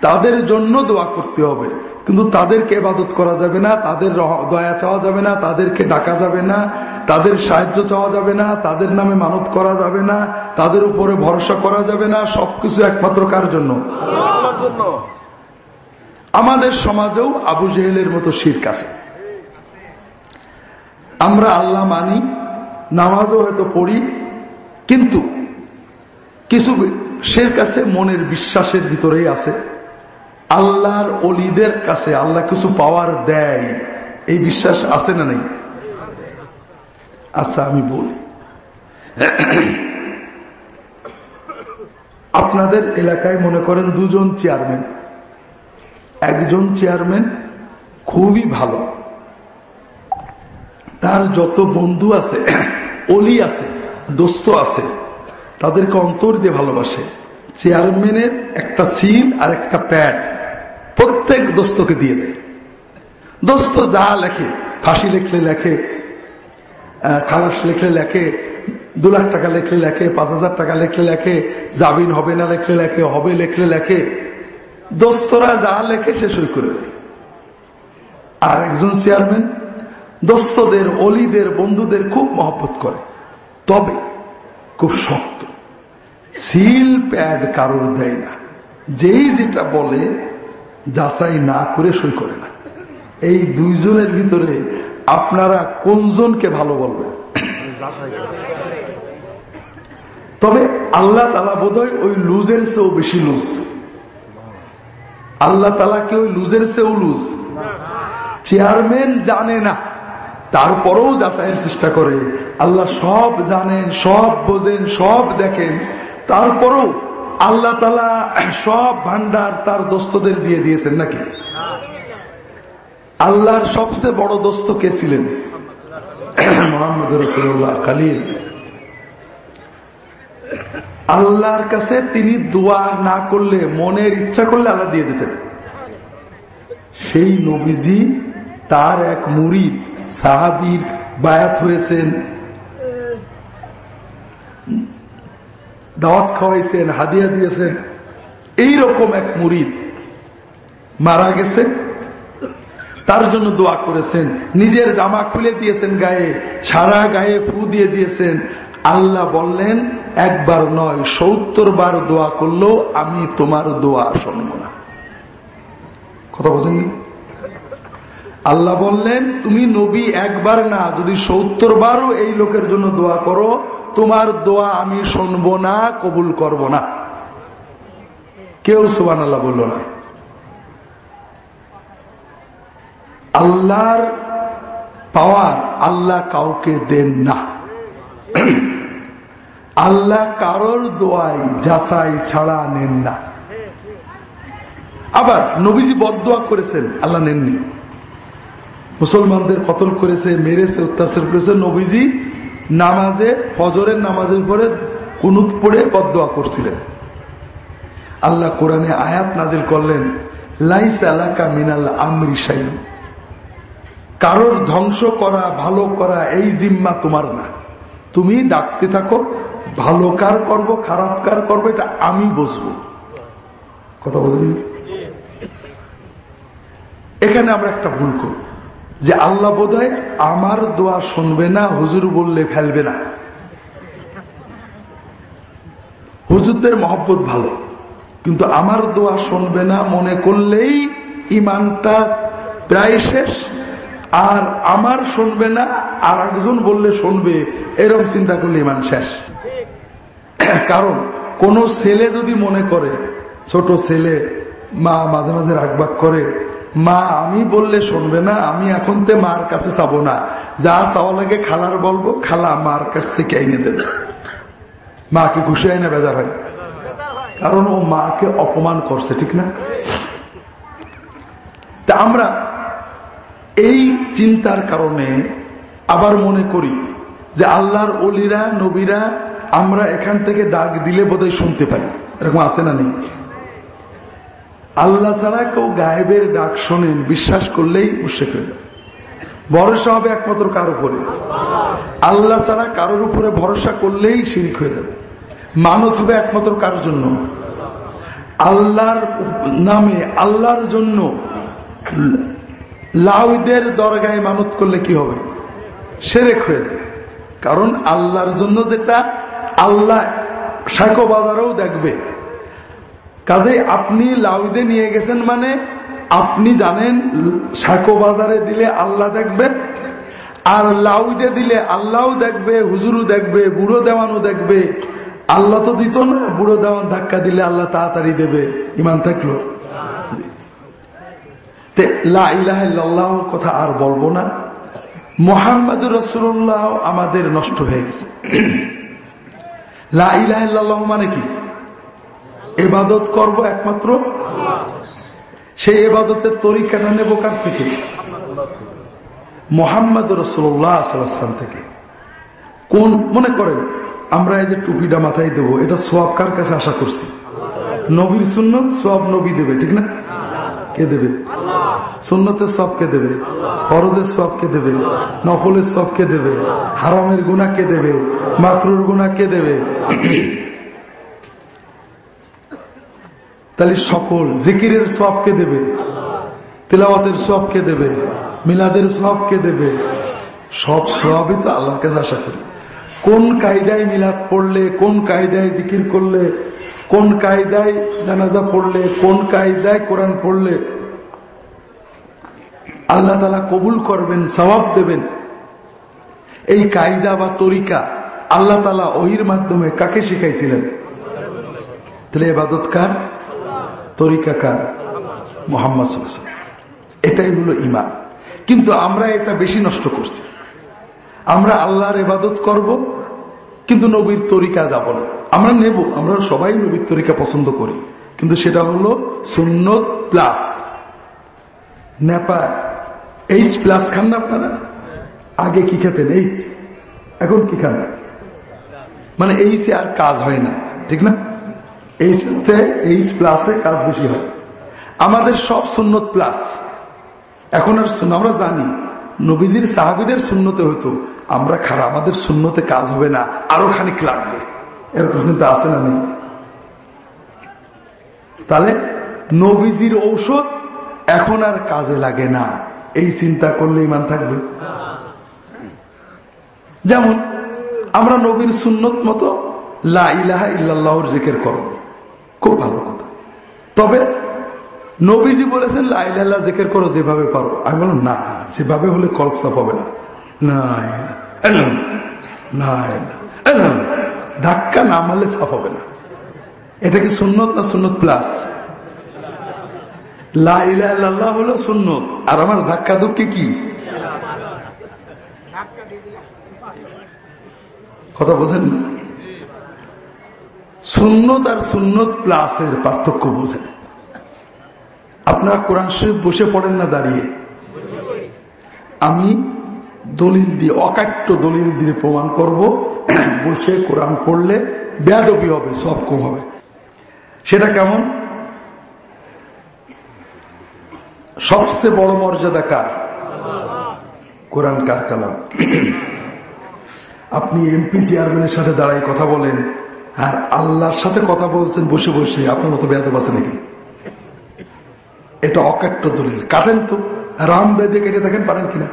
তাদের জন্য দোয়া করতে হবে। কিন্তু তাদেরকে এবাদত করা যাবে না তাদের দয়া চাওয়া যাবে না তাদেরকে ডাকা যাবে না তাদের সাহায্য চাওয়া যাবে না তাদের নামে মানত করা যাবে না তাদের উপরে ভরসা করা যাবে না সবকিছু একমাত্র কার জন্য? আমাদের সমাজেও আবু জেহেলের মতো শির কাছে আমরা আল্লাহ মানি নামাজও হয়তো পড়ি কিন্তু কিছু সের কাছে মনের বিশ্বাসের ভিতরেই আছে। আল্লাহর অলিদের কাছে আল্লাহ কিছু পাওয়ার দেয়। এই বিশ্বাস আছে না নাই? আচ্ছা আমি বলি। আপনাদের এলাকায় মনে করেন দুজন চেয়ারম্যান। একজন চেয়ারম্যান খুবই ভালো। তার যত বন্ধু আছে, অলি আছে, দোস্ত আছে, তাদেরকে অন্তর দিয়ে ভালোবাসে। চেয়ারম্যানের একটা সিল আর একটা প্যাড। প্রত্যেক দোস্তকে দিয়ে দেয়। দোস্ত যা লেখে, ফাঁসি লেখলে লেখে খালাস লেখলে লেখে, দু লাখ টাকা লেখলে লেখে, পাঁচ হাজার টাকা লেখলে লেখে, জামিন হবে না লেখলে লেখে, হবে লেখলে লেখে, দোস্তরা যা লেখে সে সই করে দেয়। আর একজন চেয়ারম্যান দোস্তদের, অলিদের, বন্ধুদের খুব মহব্বত করে। তবে খুব শক্ত। সিল প্যাড কারোর দেয় না। যেই যেটা বলে যাচাই না করে সই করে না। এই দুইজনের ভিতরে আপনারা কোনজনকে ভালো বলবেন? তবে আল্লাহ তালা বোধ ওই লুজের চেয়েও বেশি লুজ। আল্লাহ তালাকে ওই লুজের চেয়েও লুজ? চেয়ারম্যান জানে না। তারপরেও যাচাইয়ের চেষ্টা করে। আল্লাহ সব জানেন, সব বোঝেন, সব দেখেন। তারপরও আল্লাহ তালা সব ভান্ডার তার দোস্তদের দিয়ে দিয়েছেন নাকি? আল্লাহর সবচেয়ে বড় দোস্ত কে ছিলেন? মোহাম্মদ রসুল্লাহ খালিল। আল্লাহর কাছে তিনি দোয়া না করলে, মনের ইচ্ছা করলে আল্লাহ দিয়ে দিতেন। সেই নবীজি তার এক মুরিদ, সাহাবির বায়াত হয়েছেন। দাওয়াত খাওয়াইছেন, হাদিয়া দিয়েছেন এই রকম এক মুরিদ মারা গেছেন তার জন্য দোয়া করেছেন, নিজের জামা খুলে দিয়েছেন গায়ে সারা গায়ে ফু দিয়ে দিয়েছেন। আল্লাহ বললেন, একবার নয়, সত্তর বার দোয়া করলেও আমি তোমার দোয়া শুনব না। কথা বলছেন আল্লাহ বললেন, তুমি নবী একবার না, যদি সত্তর বারও এই লোকের জন্য দোয়া করো, তোমার দোয়া আমি শুনব না, কবুল করব না। কেউ সুবান আল্লাহ বলল না। আল্লাহর পাওয়ার আল্লাহ কাউকে দেন না। আল্লাহ কারোর দোয়াই যাচাই ছাড়া নেন না। আবার নবীজি বদোয়া করেছেন, আল্লাহ নেননি। মুসলমানদের কতল করেছে, মেরেছে, অত্যাচার করেছে, নবীজি নামাজে, ফজরের নামাজের উপরে কুনুত পড়ে বদোয়া করছিলেন। আল্লাহ কোরআনে আয়াত নাজিল করলেন, লাইস আলাকা মিনাল আমরি সাইন কারোর ধ্বংস করা, ভালো করা এই জিম্মা তোমার না। তুমি ডাকতে থাকো, ভালো কার করব, খারাপ কার করব, এটা আমি বসবো। কথা বলেন এখানে আমরা একটা ভুল করব যে আল্লাহ বোধ আমার দোয়া শুনবে না, হুজুর বললে ফেলবে না। হুজুরদের মহব্বত ভালো, কিন্তু আমার দোয়া শুনবে না মনে করলেই ইমানটা প্রায় শেষ। আর আমার শুনবে না, আর একজন বললে শুনবে, এরকম চিন্তা করলে ইমান শেষ। কারণ কোন ছেলে যদি মনে করে, ছোট ছেলে মা মাঝে মাঝে রাগবাগ করে মা, আমি বললে শুনবে না, আমি এখন তে মার কাছে চাবো না। যা চাওয়া লাগে খালার বলব, খালা মার কাছ থেকে এনে দেবে। মাকে খুশি হয় না বেজার হয়? কারণ ও মাকে অপমান করছে, ঠিক না? তা আমরা এই চিন্তার কারণে আবার মনে করি যে আল্লাহর অলিরা নবীরা আমরা এখান থেকে ডাক দিলে বোধহয় শুনতে পাই। এরকম আছে না নেই? আল্লাহ ছাড়া কেউ গায়েবের ডাক শোনেন বিশ্বাস করলেই মুশেক হয়ে যাবে ভরসা হবে একমাত্র কার উপরে? আল্লাহ ছাড়া কারোর উপরে ভরসা করলেই শিরিক হয়ে যাবে। মানত হবে একমাত্র কার জন্য? আল্লাহর নামে, আল্লাহর জন্য। লাউদের দরগায় মানত করলে কি হবে? সেরেক হয়ে যাবে। কারণ আল্লাহর জন্য যেটা আল্লাহ শাকো বাজারেও দেখবে। কাজে আপনি লাউদে নিয়ে গেছেন মানে আপনি জানেন শাকো বাজারে দিলে আল্লাহ দেখবে, আর লাউদে দিলে আল্লাহও দেখবে, হুজুরও দেখবে, বুড়ো দেওয়ানও দেখবে। আল্লাহ তো দিত না, বুড়ো দেওয়ান ধাক্কা দিলে আল্লাহ তাড়াতাড়ি দেবে। ইমান থাকল? লাহ কথা আর বলব না। মোহাম্মদ রসুল্লাহ আমাদের নষ্ট হয়ে গেছে। [CLEARS THROAT] লাহ মানে কি? এবাদত করব একমাত্র? সেই এবাদতের তরিকাটা নেব কার থেকে? মোহাম্মদ রসুল্লাহাম থেকে। কোন মনে করেন, আমরা এই যে টুপিটা মাথায় দেবো, এটা সোয়াব কার কাছে আশা করছি? নবীর সুন্নত সব নবী দেবে, ঠিক না? কে দেবে? সুন্নতের সব কে দেবে? ফরজের সব কে দেবে? নকলের সব কে দেবে? হারামের গুণা কে দেবে? মাকরুর গুণা কে দেবে? তাহলে সকল জিকিরের সব কে দেবে? তেলাওয়াতের সব কে দেবে? মিলাদের সব কে দেবে? সব সবই তো আল্লাহর কাছে আশা করি। কোন কায়দায় মিলাদ পড়লে, কোন কায়দায় জিকির করলে, কোন কায়দায় জানাজা পড়লে, কোন কায়দায় কোরআন পড়লে, আল্লাহ তালা কবুল করবেন সবাব দেবেন। এই কায়দা বা তরিকা আল্লাহ তালা ওহির মাধ্যমে কাকে শিখাইছিলেন? তাহলে এবাদত কার? তরিকা কার? মোহাম্মদ এটাই হলো ইমান কিন্তু আমরা এটা বেশি নষ্ট করছি। আমরা আল্লাহর এবাদত করব, কিন্তু নবীর তরিকা যাব না। আমরা নেব, আমরা সবাই নবীর তরিকা পছন্দ করি। কিন্তু সেটা হলো সুন্নত প্লাস। নেপা, এইচ প্লাস খান না আপনারা? আগে কি খেতেন? এইচ। এখন কি খান? মানে এইচে আর কাজ হয় না। ঠিক না? এইচতে এইচ প্লাসে কাজ বেশি হয়। আমাদের সব সুন্নত প্লাস এখন আর আমরা জানি নবীদের সাহাবিদের শূন্যতে হতো আমরা খারাপ, আমাদের শূন্যতে কাজ হবে না, আরও খানিক লাগবে। এরকম চিন্তা আছে না নেই? তাহলে নবীজির ঔষধ এখন আর কাজে লাগে না। এই চিন্তা করলে ইমান থাকবে? যেমন, আমরা নবীর সুন্নত মতো লাহা ইল্লাহর জিকের করব। খুব ভালো কথা। তবে নবীজি বলেছেন লাইল্লাহ জিকের করো যেভাবে পারো। আমি বললাম, না, যেভাবে হলে কল্পসা পাবে না। ধাক্কা না মারলে সাফ হবে না। এটা কি সুন্নত না সুন্নত প্লাস লাহ হলো সুন্নত। আর আমার ধাক্কা ধুক্কি কি? কথা বোঝেন না? সুন্নত আর সুন্নত প্লাসের পার্থক্য বোঝেন আপনারা কোরআন শরীফ বসে পড়েন না দাঁড়িয়ে? আমি দলিল দিয়ে, অকাট্য দলিল দিয়ে প্রমাণ করব, বসে কোরআন পড়লে বেয়াদবি হবে, সব কম হবে। সেটা কেমন? সবচেয়ে বড় মর্যাদা কার? কোরআন কার কালাম? আপনি এমপি চেয়ারম্যানের সাথে দাঁড়াই কথা বলেন আর আল্লাহর সাথে কথা বলছেন, বসে বসে। আপনার মতো বেয়াদব আছে নাকি? এটা অকাট্য দলিল। কাটেন তো। রাম দিয়ে কেটে দেখেন, পারেন কিনা?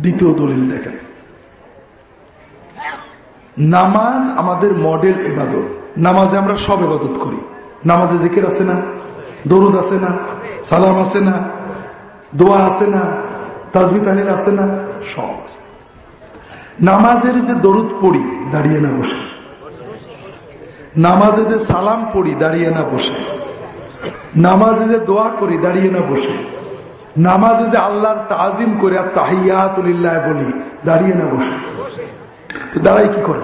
দ্বিতীয় দলিল দেখেন। নামাজ আমাদের মডেল এবাদত নামাজে আমরা সব এবাদত করি। নামাজে জিকির আছে না? দরুদ আছে না? সালাম আছে না? দোয়া আছে না? তাজবি তাহির আছে না? সব আছে। নামাজের যে দরুদ পড়ি, দাঁড়িয়ে না বসে। নামাজে যে সালাম পড়ি, দাঁড়িয়ে না বসে। নামাজে যে দোয়া করি, দাঁড়িয়ে না বসে। নামাজে যে আল্লাহর তাজিম করে, আর তাহিয়াতুলিল্লাহ বলি, দাঁড়িয়ে না বসে। দাঁড়াই কি করে?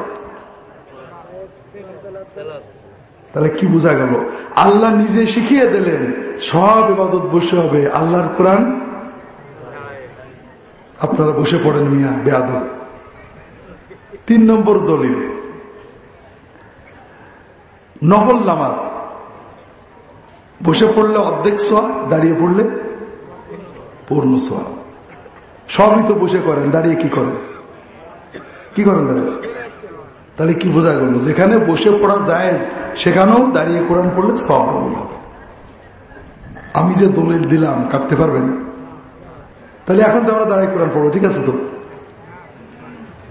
তাহলে কি বোঝা গেল? আল্লাহ নিজে শিখিয়ে দিলেন, সব ইবাদত বসে হবে। আল্লাহর কোরআন? আপনারা বসে পড়েন মিয়া বেআদ তিন নম্বর দলিল। নফল নামাজ। বসে পড়লে অর্ধেক সোয়া, দাঁড়িয়ে পড়লে পূর্ণ সোয়া। সবই তো বসে করেন, দাঁড়িয়ে কি করেন? কি করেন দাঁড়িয়ে তাহলে কি বোঝা গেল? যেখানে বসে পড়া যায়, সেখানেও দাঁড়িয়ে কোরআন পড়লে সব আমি যে দলিল দিলাম, কাটতে পারবেন? তাহলে এখন তো আমরা দাঁড়িয়ে কোরআন পড়ব, ঠিক আছে তো?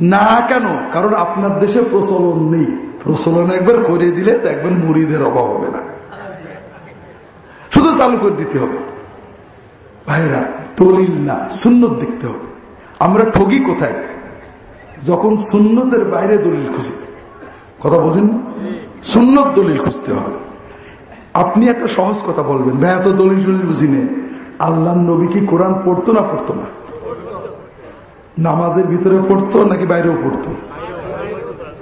না কেন? কারণ আপনার দেশে প্রচলন নেই। প্রচলন একবার করে দিলে দেখবেন মুড়িদের অভাব হবে না। শুধু চালু করে দিতে হবে। ভাইরা, দলিল না, সুন্নত দেখতে হবে। আমরা ঠগি কোথায়? যখন সুন্নতের বাইরে দলিল খুঁজি। কথা বোঝেন সুন্নত দলিল খুঁজতে হবে। আপনি একটা সহজ কথা বলবেন। ভাই এত দলিল টলিল বুঝি আল্লাহ নবী কি কোরআন পড়তো না পড়তো না? নামাজের ভিতরে পড়তো নাকি বাইরেও পড়তো?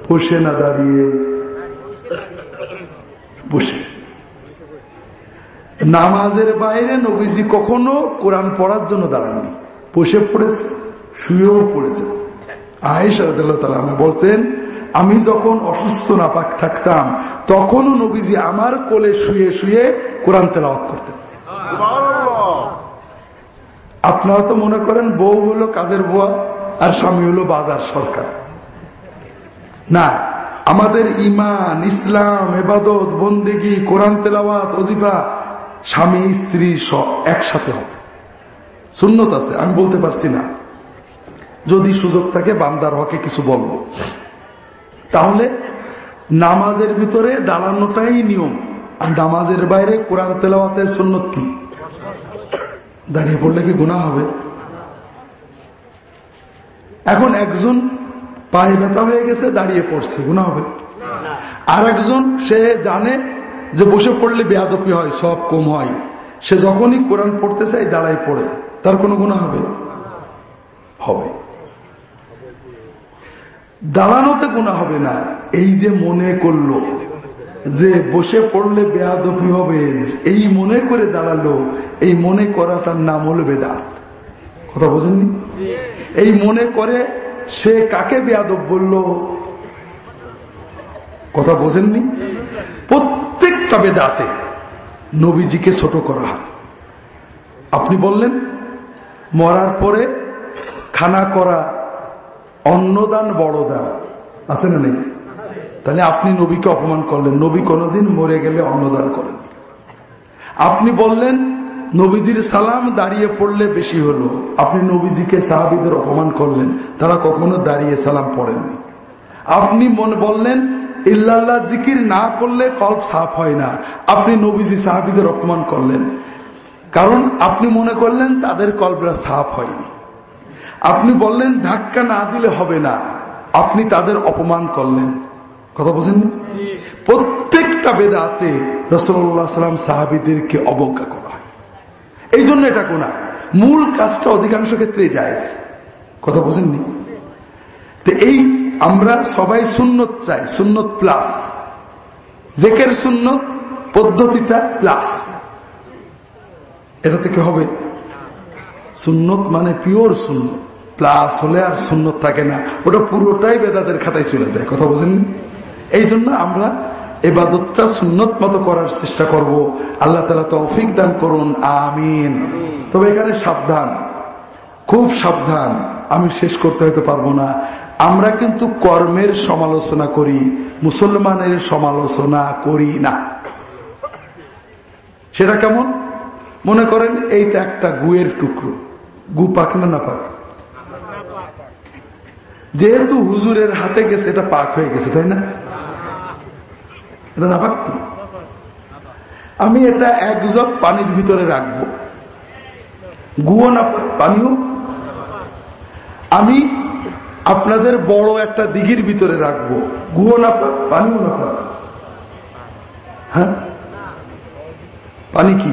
বসে না দাঁড়িয়ে। বসে। নামাজের বাইরে নবীজি কখনো কোরআন পড়ার জন্য দাঁড়াননি। বসে পড়েছে, শুয়েও পড়েছে। আয়েশা বলছেন, আমি যখন অসুস্থ না পাক থাকতাম, তখনও নবীজি আমার কোলে শুয়ে শুয়ে কোরআন তেলাওয়াত করতেন। আপনারা তো মনে করেন বউ হলো কাজের বুয়া আর স্বামী হলো বাজার সরকার। না, আমাদের ইমান ইসলাম, এবাদত, বন্দেগি, কোরআন তেলাওয়াত অজিবা স্বামী, স্ত্রী একসাথে হবে। সুন্নত আছে, আমি বলতে পারছি না। যদি সুযোগ থাকে বান্দার হকে কিছু বলব। তাহলে নামাজের ভিতরে দাঁড়ানোটাই নিয়ম, আর নামাজের বাইরে কোরআন তেলাওয়াতের সুন্নত কি? দাঁড়িয়ে পড়লে কি গুণা হবে? এখন একজন পায়ে ব্যথা হয়ে গেছে, দাঁড়িয়ে পড়ছে গুণা হবে। আর একজন, সে জানে যে বসে পড়লে বেয়াদপি হয়, সব কম হয়। সে যখনই কোরআন পড়তে চাই দাঁড়াই পড়ে। তার কোনো গুণা হবে? হবে। দাঁড়ানোতে গুণা হবে না, এই যে মনে করল। যে বসে পড়লে বেয়াদপি হবে, এই মনে করে দাঁড়াল, এই মনে করাটার নাম হলো বেদাত। কথা বোঝেননি? এই মনে করে সে কাকে বেয়াদব বলল? কথা বোঝেননি? প্রত্যেকটা বেদাতে নবীজিকে ছোট করা আপনি বললেন, মরার পরে খানা করা অন্নদান বড় দান আছে না নেই? তাহলে আপনি নবীকে অপমান করলেন। নবী কোনদিন মরে গেলে অন্নদান করেন। আপনি বললেন, নবীজির সালাম দাঁড়িয়ে পড়লে বেশি হলো। আপনি নবীজিকে সাহাবিদের অপমান করলেন, তারা কখনো দাঁড়িয়ে সালাম পড়েননি। আপনি মনে বললেন, ইল্লাল্লাহ জিকির না করলে কল্প সাফ হয় না। আপনি নবীজি সাহাবিদের অপমান করলেন। কারণ আপনি মনে করলেন, তাদের কল্পরা সাফ হয়নি। আপনি বললেন, ধাক্কা না দিলে হবে না। আপনি তাদের অপমান করলেন। কথা বোঝেন প্রত্যেকটা বেদাতে রসল্লাহ সাল্লাম সাহাবিদেরকে অবজ্ঞা করা হয়। এই জন্য এটা কোনা মূল কাজটা অধিকাংশ ক্ষেত্রেই যায় কথা বোঝেননি? তো এই আমরা সবাই সুন্নত চাই, সুন্নত প্লাস জেকের সুন্নত, পদ্ধতিটা প্লাস এটা থেকে হবে? সুন্নত মানে পিওর সুন্নত। প্লাস হলে আর সুন্নত থাকে না। ওটা পুরোটাই বেদাদের খাতায় চলে যায়। কথা বোঝেন এই জন্য আমরা এবাদতটা সুন্নত মতো করার চেষ্টা করব। আল্লাহ তালা তৌফিক দান করুন আমিন। তবে এখানে সাবধান খুব সাবধান। আমি শেষ করতে হয়তো পারব না। আমরা কিন্তু কর্মের সমালোচনা করি মুসলমানের সমালোচনা করি না। সেটা কেমন? মনে করেন এইটা একটা গুয়ের টুকরো। গু পাক না না পাক? যেহেতু হুজুরের হাতে গেছে এটা পাক হয়ে গেছে তাই না? এটা না পাকত আমি এটা এক জগ পানির ভিতরে রাখব। গুয়ো না পানিও। আমি আপনাদের বড় একটা দিঘির ভিতরে রাখব। গুয়ো না পাক পানিও না পাক হ্যাঁ? পানি কি?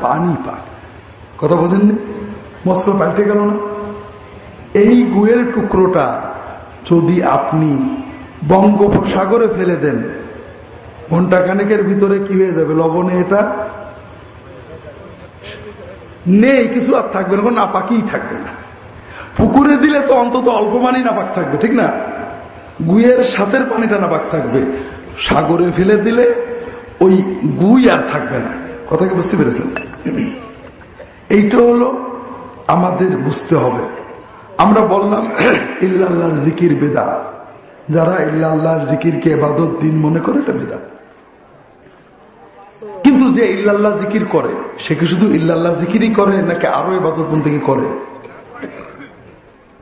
পানি পাক কথা বোঝেননি? মশলা পাল্টে গেল না? এই গুয়ের টুকরোটা যদি আপনি বঙ্গোপসাগরে ফেলে দেন ঘণ্টা খানেকের ভিতরে কি হয়ে যাবে? লবণে এটা নেই, কিছু আর থাকবে না না থাকবে না। পুকুরে দিলে তো অন্তত অল্প পানি নাপাক থাকবে, ঠিক না? গুইয়ের সাথের পানিটা নাপাক থাকবে। সাগরে ফেলে দিলে ওই গুই আর থাকবে না। কথাকে বুঝতে পেরেছেন? এইটা হলো আমাদের বুঝতে হবে। আমরা বললাম ইল্লাহর জিকির বেদা। যারা ইল্লাহর জিকিরকে এবাদত দিন মনে করে, এটা বেদা। কিন্তু যে ইল্লাল্লাহ জিকির করে, সে কি শুধু ইল্লাল্লাহ জিকিরই করে নাকি আরও এবাদত বন্দী করে?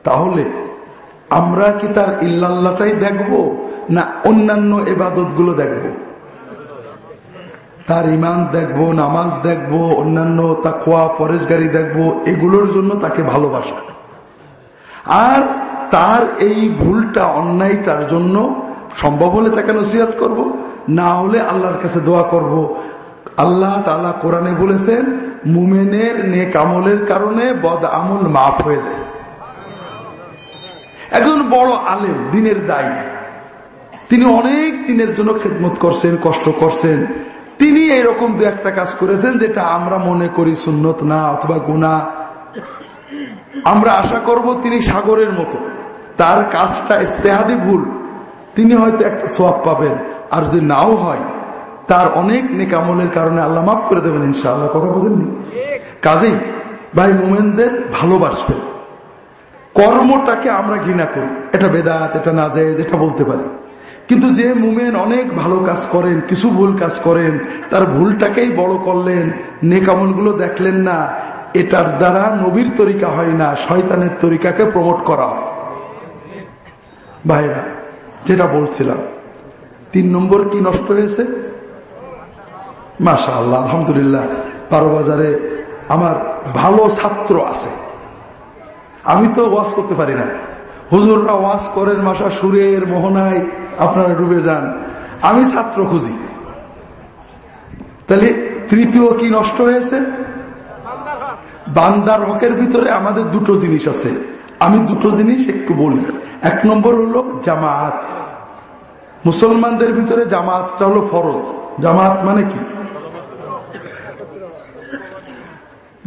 তাহলে আমরা কি তার ইল্লাল্লাহটাই দেখব না অন্যান্য এবাদতগুলো দেখব? তার ইমান দেখব, নামাজ দেখব, অন্যান্য তাকুয়া পরেশগারি দেখব, এগুলোর জন্য তাকে ভালোবাসা। আর তার এই ভুলটা, অন্যায়টার জন্য সম্ভব হলে তাকে নসিহাত করব, না হলে আল্লাহর কাছে দোয়া করব আল্লাহ তালা কোরআনে বলেছেন, মুমেনের নেক আমলের কারণে বদ আমল মাফ হয়ে যায়। একজন বড় আলেম, দিনের দায়ী। তিনি অনেক দিনের জন্য খেদমত করছেন, কষ্ট করছেন। তিনি এরকম দু একটা কাজ করেছেন যেটা আমরা মনে করি সুন্নত না অথবা গুণা আমরা আশা করব তিনি সাগরের মতো। তার কাজটা ইস্তেহাদি ভুল। তিনি হয়তো একটা সোয়াব পাবেন। আর যদি নাও হয় তার অনেক নেকামলের কারণে আল্লাহ মাফ করে দেবেন ইনশাআল্লাহ, কথা বোঝেননি? কাজেই ভাই মোমেনদের ভালোবাসবেন। কর্মটাকে আমরা ঘৃণা করি। এটা বেদাত, এটা না যায় যেটা বলতে পারি। কিন্তু যে মুমেন অনেক ভালো কাজ করেন, কিছু ভুল কাজ করেন, তার ভুলটাকেই বড় করলেন নেকামলগুলো দেখলেন না, এটার দ্বারা নবীর তরিকা হয় না, শয়তানের তরিকাকে প্রমোট করা হয়। ভাইরা, যেটা বলছিলাম, তিন নম্বর কি নষ্ট হয়েছে? মাসা আল্লাহ আলহামদুলিল্লাহ। বারো বাজারে আমার ভালো ছাত্র আছে। আমি তো ওয়াজ করতে পারি না। হুজুররা ওয়াজ করেন মাসা সুরের মোহনায় আপনারা ডুবে যান। আমি ছাত্র খুঁজি। তাহলে তৃতীয় কি নষ্ট হয়েছে? বান্দার হকের ভিতরে আমাদের দুটো জিনিস আছে। আমি দুটো জিনিস একটু বলি। এক নম্বর হলো জামাত মুসলমানদের ভিতরে জামাতটা হলো ফরজ। জামাত মানে কি?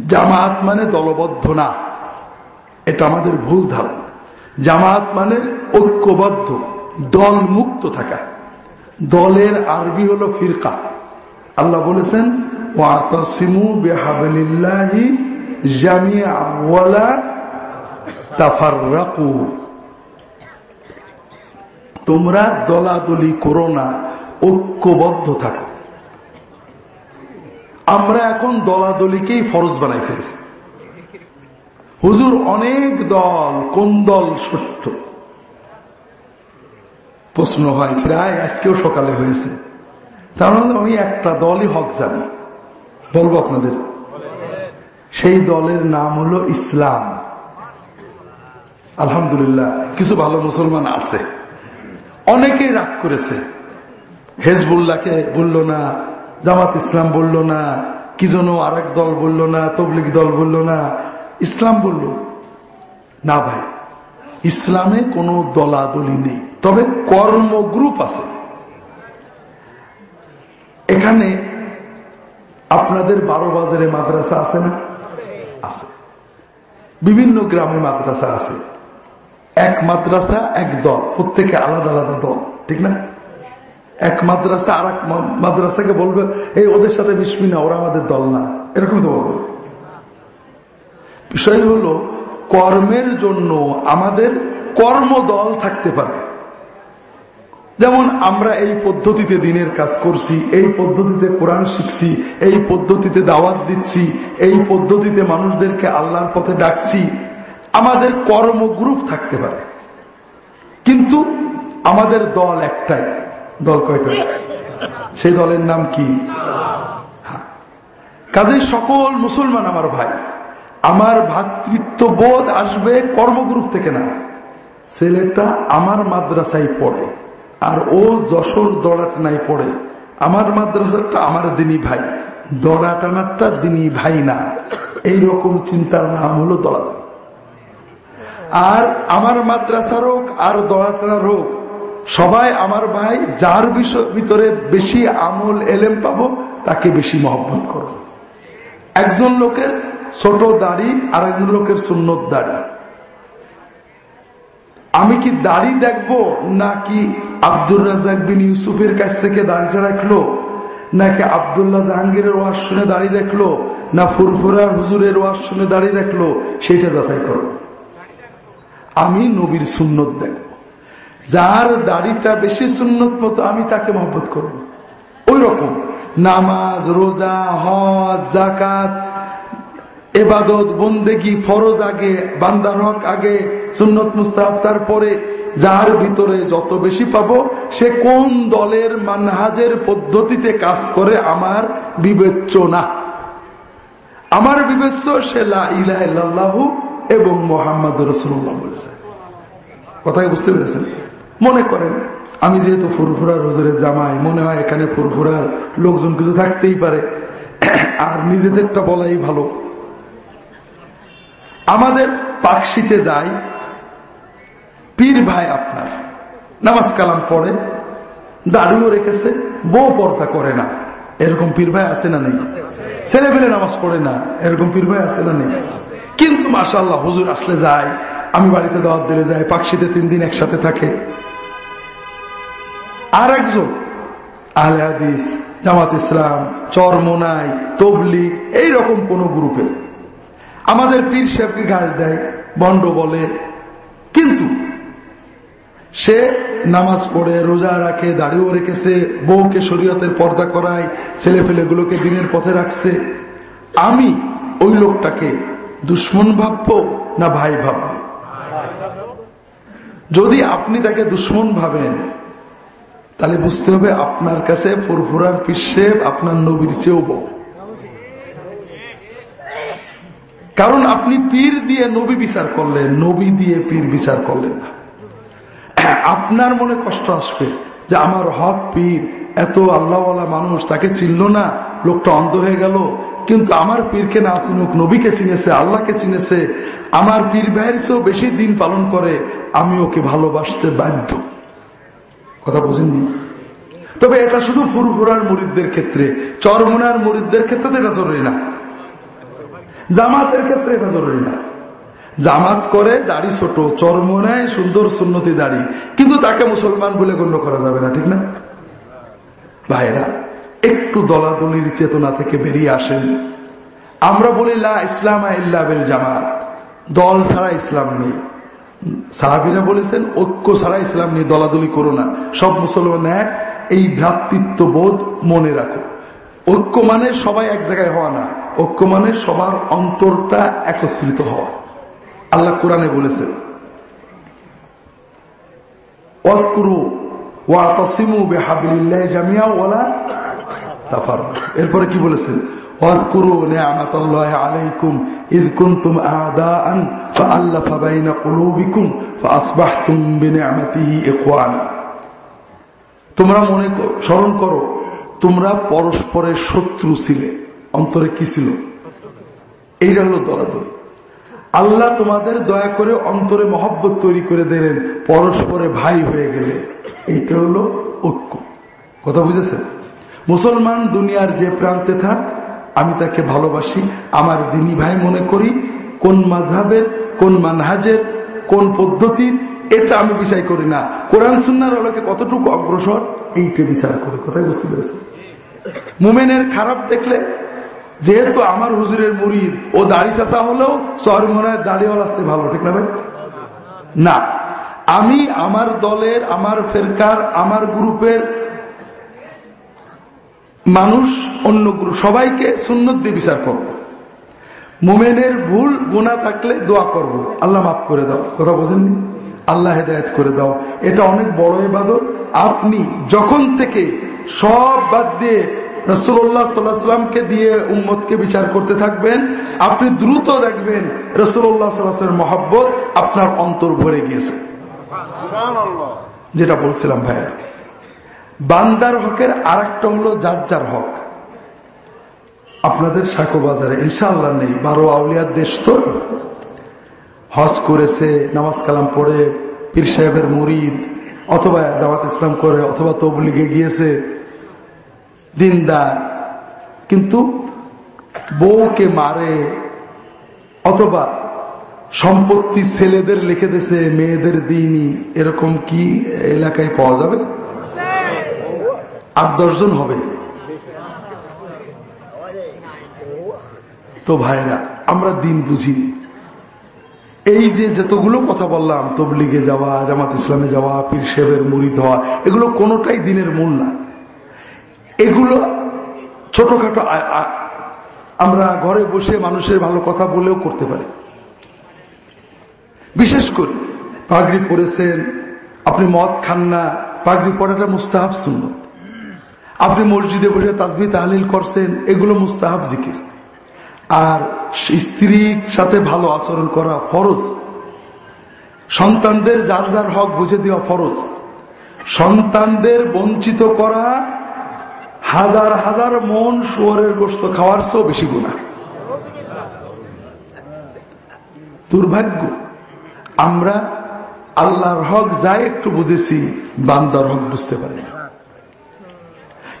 জামাত মানে দলবদ্ধ না। এটা আমাদের ভুল ধারণা। জামাত মানে ঐক্যবদ্ধ দল মুক্ত থাকা। দলের আরবি হলো ফিরকা। আল্লাহ বলেছেন তোমরা দলাদলি করো না, ঐক্যবদ্ধ থাকো। আমরা এখন দলাদলিকেই ফরজ বানাই ফেলেছি। হুজুর অনেক দল, কোন দল সত্য? প্রশ্ন হয়, প্রায় আজকেও সকালে হয়েছে। তার মানে আমি একটা দলই হক জানি। বলব আপনাদের। সেই দলের নাম হলো ইসলাম। আলহামদুলিল্লাহ, কিছু ভালো মুসলমান আছে। অনেকেই রাগ করেছে। হেজবুল্লাহকে বলল না জামাত ইসলাম বলল না, কি যেন আরেক দল বলল না, তবলিগ দল বলল না, ইসলাম বলল, না ভাই, ইসলামে কোনো দলাদলি নেই, তবে কর্ম গ্রুপ আছে। এখানে আপনাদের বারো বাজারে মাদ্রাসা আছে না? আছে। বিভিন্ন গ্রামে মাদ্রাসা আছে। এক মাদ্রাসা, এক দল, প্রত্যেকে আলাদা আলাদা দল, ঠিক না? এক মাদ্রাসা আর এক মাদ্রাসাকে বলবে, এই ওদের সাথে মিশবি না, ওরা আমাদের দল না। এরকম তো বলবে। বিষয় হলো, কর্মের জন্য আমাদের কর্মদল থাকতে পারে। যেমন আমরা এই পদ্ধতিতে দিনের কাজ করছি, এই পদ্ধতিতে কোরআন শিখছি, এই পদ্ধতিতে দাওয়াত দিচ্ছি, এই পদ্ধতিতে মানুষদেরকে আল্লাহর পথে ডাকছি, আমাদের কর্ম গ্রুপ থাকতে পারে। কিন্তু আমাদের দল একটাই। দল কয়টা? সেই দলের নাম কি? কাজে সকল মুসলমান আমার ভাই। আমার ভাতৃত্ব বোধ আসবে কর্মগ্রুপ থেকে না। ছেলেটা আমার মাদ্রাসায় পড়ে, আর ও যশোর দড়াট নাই পড়ে। আমার মাদ্রাসাটা আমার দিনী ভাই দড়া টানারটা দিনী ভাই না। এইরকম চিন্তার নাম হলো দলাদলি। আর আমার মাদ্রাসার হোক আর দড়া টানার হোক সবাই আমার ভাই, যার ভিতরে বেশি আমল, এলেম পাবো, তাকে বেশি মহব্বত করো একজন লোকের ছোট দাড়ি আর একজন লোকের সুন্নত দাড়ি। আমি কি দাড়ি দেখব, নাকি আব্দুর রাজাক বিন ইউসুফের কাছ থেকে দাড়িটা রাখল, নাকি আবদুল্লাহ জাহাঙ্গীরের ওয়াজ শুনে দাঁড়িয়ে রাখল, না ফুরফুরা হুজুরের ওয়াজ শুনে দাড়ি রাখল সেইটা যাচাই করো আমি নবীর সুন্নত দেখব। যার দাড়িটা বেশি সুন্নত মতো আমি তাকে মহব্বত করব। ওই রকম নামাজ, রোজা, হজ জাকাত এবাদত, বন্দেগি, ফরজ আগে, বান্দার হক আগে, সুন্নত মুস্তাহ তারপরে, যার ভিতরে যত বেশি পাবো, সে কোন দলের মানহাজের পদ্ধতিতে কাজ করে আমার বিবেচ্য না। আমার বিবেচ্য সে লাহু এবং মোহাম্মদ রসুল্লাহ বলেছে। কথাই বুঝতে পেরেছেন? মনে করেন। আমি যেহেতু ফুরফুরার হুজুরের জামাই, মনে হয় এখানে ফুরফুরার লোকজন কিছু থাকতেই পারে। আর নিজেদেরটা বলাই ভালো। আমাদের পাকশিতে যাই, পীর ভাই আপনার, নামাজ কালাম পড়ে, দাড়িও রেখেছে, বউ পর্দা করে না। এরকম পীর ভাই আছে না নেই? ছেলে পেলে নামাজ পড়ে না, এরকম পীর ভাই আছে না নেই? কিন্তু মাসাল্লাহ হুজুর আসলে যায়, আমি বাড়িতে দাওয়াত দিলে যাই পাকশিতে তিন দিন একসাথে থাকে। আর একজন আহলে হাদিস, জামাত ইসলাম, চরমোনাই তবলি এইরকম কোন গ্রুপে। আমাদের পীর সাহেবকে গাছ দেয়, বন্ড বলে। কিন্তু সে নামাজ পড়ে, রোজা রাখে, দাড়িও রেখেছে, বউকে শরীয়তের পর্দা করায় ছেলে ফেলেগুলোকে দিনের পথে রাখছে। আমি ওই লোকটাকে দুশ্মন ভাববো না ভাই ভাবব? যদি আপনি তাকে দুশ্মন ভাবেন তাহলে বুঝতে হবে আপনার কাছে ফুরফুরার পিসে আপনার নবীর চেয়েও বউ কারণ আপনি পীর দিয়ে নবী বিচার করলেন, নবী দিয়ে পীর বিচার করলেন না। আপনার মনে কষ্ট আসবে যে আমার হক পীর, এত আল্লাহওয়ালা মানুষ, তাকে চিনল না, লোকটা অন্ধ হয়ে গেল। কিন্তু আমার পীরকে না চিনুক, নবীকে চিনেছে, আল্লাহকে চিনেছে, আমার পীর ভাইয়ের বেশি দিন পালন করে, আমি ওকে ভালোবাসতে বাধ্য। কথা বোঝেননি? তবে এটা শুধু ফুরফুরার মুরিদদের ক্ষেত্রে, চরমনার মুরিদদের ক্ষেত্রে এটা জরুরি না। জামাতের ক্ষেত্রে এটা জরুরি না। জামাত করে দাড়ি ছোট চর্ম নেয় সুন্দর সুন্নতি দাড়ি, কিন্তু তাকে মুসলমান বলে গণ্য করা যাবে না, ঠিক না? ভাইরা একটু দলাদলির চেতনা থেকে বেরিয়ে আসেন। আমরা বলি লা ইসলাম ইল্লাবেল জামাত, দল ছাড়া ইসলাম নেই। সাহাবিরা বলেছেন, ঐক্য ছাড়া ইসলাম নেই দলাদলি করো না। সব মুসলমান এক, এই ভ্রাতৃত্ব বোধ মনে রাখো। ঐক্য মানে সবাই এক জায়গায় হওয়া না। ঐক্য মানে সবার অন্তরটা একত্রিত হওয়া। আল্লাহ কোরআনে বলেছেন এরপরে কি বলেছেন? আলাইকুম ইদ কুনতুম আদাআন ফাআল্লাফা বাইনা কুলুবিকুম ফাআসবাহতুম বিনিআমাতিহি ইখওয়ানা তোমরা মনে স্মরণ করো, তোমরা পরস্পরের শত্রু ছিলে, অন্তরে কি ছিল? এইটা হলো দলাদলি আল্লাহ তোমাদের দয়া করে অন্তরে মহব্বত তৈরি করে দিলেন, পরস্পরে ভাই হয়ে গেলে। এইটা হলো ঐক্য। কথা বুঝেছেন? মুসলমান দুনিয়ার যে প্রান্তে থাক আমি তাকে ভালোবাসি, আমার দিনী ভাই মনে করি কোন মাধাবের কোন মানহাজের, কোন পদ্ধতির, এটা আমি বিচার করি না। কোরআন সুন্নার আলোকে কতটুকু অগ্রসর, এইটা বিচার করি। কোথায় বুঝতে পেরেছি মুমেনের খারাপ দেখলে, যেহেতু আমার হুজুরের মুরিদ, ও দাড়ি চাষা হলেও শহর মনে দাড়িওয়ালা আসতে ভালো, ঠিক না ভাই? না। আমি আমার দলের, আমার ফেরকার, আমার গ্রুপের মানুষ অন্য গ্রুপ সবাইকে সুন্নত দিয়ে বিচার করব। মোমেনের ভুল গুণা থাকলে দোয়া করব। আল্লাহ মাফ করে দাও। কথা বোঝেননি? আল্লাহ হেদায়ত করে দাও। এটা অনেক বড় এবাদত আপনি যখন থেকে সব বাদ দিয়ে রসুল্লাহ সাল্লাহামকে দিয়ে উম্মতকে বিচার করতে থাকবেন আপনি দ্রুত দেখবেন রসুল্লাহ সাল্লাহামের মহাব্বত আপনার অন্তর ভরে গিয়েছে। যেটা বলছিলাম ভাইয়েরা। বান্দার হকের আর একটা হলো যার যার হক। আপনাদের সাঁকো বাজারে ইনশাল্লাহ নেই। বারো আউলিয়ার দেশ তো। হজ করেছে, নামাজ কালাম পড়ে, পীর সাহেবের মুরিদ, অথবা জামাত ইসলাম করে, অথবা তবলিগে গিয়েছে, দিনদার। কিন্তু বউকে মারে, অথবা সম্পত্তি ছেলেদের লিখে দিছে মেয়েদের দিনই, এরকম কি এলাকায় পাওয়া যাবে? আট দশজন হবে। তো ভাইরা আমরা দিন বুঝিনি। এই যে যতগুলো কথা বললাম, তবলিগে যাওয়া, জামাত ইসলামে যাওয়া, পীর সাহেবের মুড়ি হওয়া, এগুলো কোনোটাই দিনের মূল না। এগুলো ছোটখাটো আমরা ঘরে বসে মানুষের ভালো কথা বলেও করতে পারি। বিশেষ করে পাগড়ি পরেছেন, আপনি মদ খান না, পাগড়ি পড়াটা মুস্তাহাব শূন্য আপনি মসজিদে বসে তাজবি তাহলিল করছেন, এগুলো মুস্তাহাব জিকির। আর স্ত্রীর সাথে ভালো আচরণ করা ফরজ। সন্তানদের যার যার হক বুঝে দেওয়া ফরজ। সন্তানদের বঞ্চিত করা হাজার হাজার মন শুয়ারের গোস্ত খাওয়ার চেয়েও বেশি গুণা দুর্ভাগ্য, আমরা আল্লাহর হক যাই একটু বুঝেছি, বান্দার হক বুঝতে পারি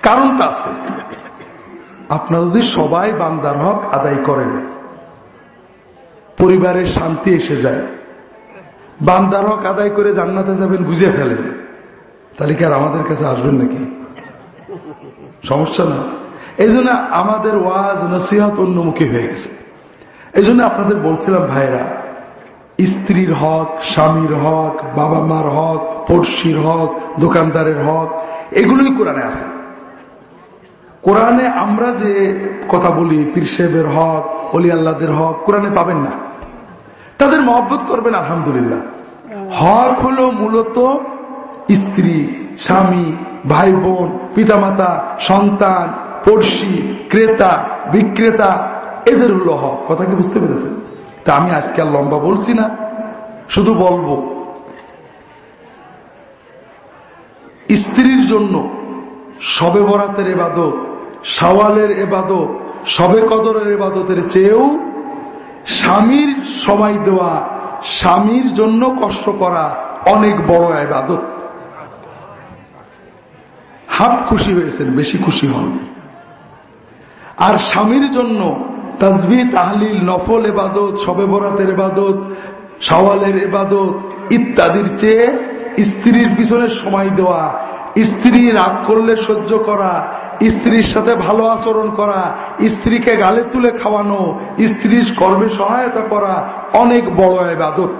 কারণটা আছে। আপনারা যদি সবাই বান্দার হক আদায় করেন, পরিবারের শান্তি এসে যায়। বান্দার হক আদায় করে জান্নাতে যাবেন, বুঝে ফেলেন। তাহলে কি আর আমাদের কাছে আসবেন নাকি? সমস্যা না। এই জন্য আমাদের ওয়াজ, নসিহত অন্যমুখী হয়ে গেছে। এই জন্য আপনাদের বলছিলাম ভাইরা স্ত্রীর হক, স্বামীর হক বাবা মার হক, পড়শির হক, দোকানদারের হক, এগুলোই কোরআনে আছে। কোরআনে আমরা যে কথা বলি, পীর সাহেবের হক, অলি আল্লাদের হক, কোরআনে পাবেন না। তাদের মহব্বত করবেন, আলহামদুলিল্লাহ। হক হলো মূলত স্ত্রী, স্বামী, ভাই বোন, পিতামাতা, সন্তান, পড়শি, ক্রেতা, বিক্রেতা, এদের হলো হক। কথা কি বুঝতে পেরেছেন? তা আমি আজকে আর লম্বা বলছি না, শুধু বলব। স্ত্রীর জন্য সবে বরাতের এবাদত সওয়ালের এবাদত সবে কদরের এবাদতের চেয়েও স্বামীর সময় দেওয়া, স্বামীর জন্য কষ্ট করা অনেক বড় এবাদত হাফ খুশি হয়েছেন, বেশি খুশি হন। আর স্বামীর জন্য তাজবি, তাহলিল, নফল এবাদত সবে বরাতের এবাদত সওয়ালের এবাদত ইত্যাদির চেয়ে স্ত্রীর পিছনে সময় দেওয়া স্ত্রী রাগ করলে সহ্য করা, স্ত্রীর সাথে ভালো আচরণ করা, স্ত্রীকে গালে তুলে খাওয়ানো, স্ত্রীর কর্মে সহায়তা করা অনেক বড় এবাদত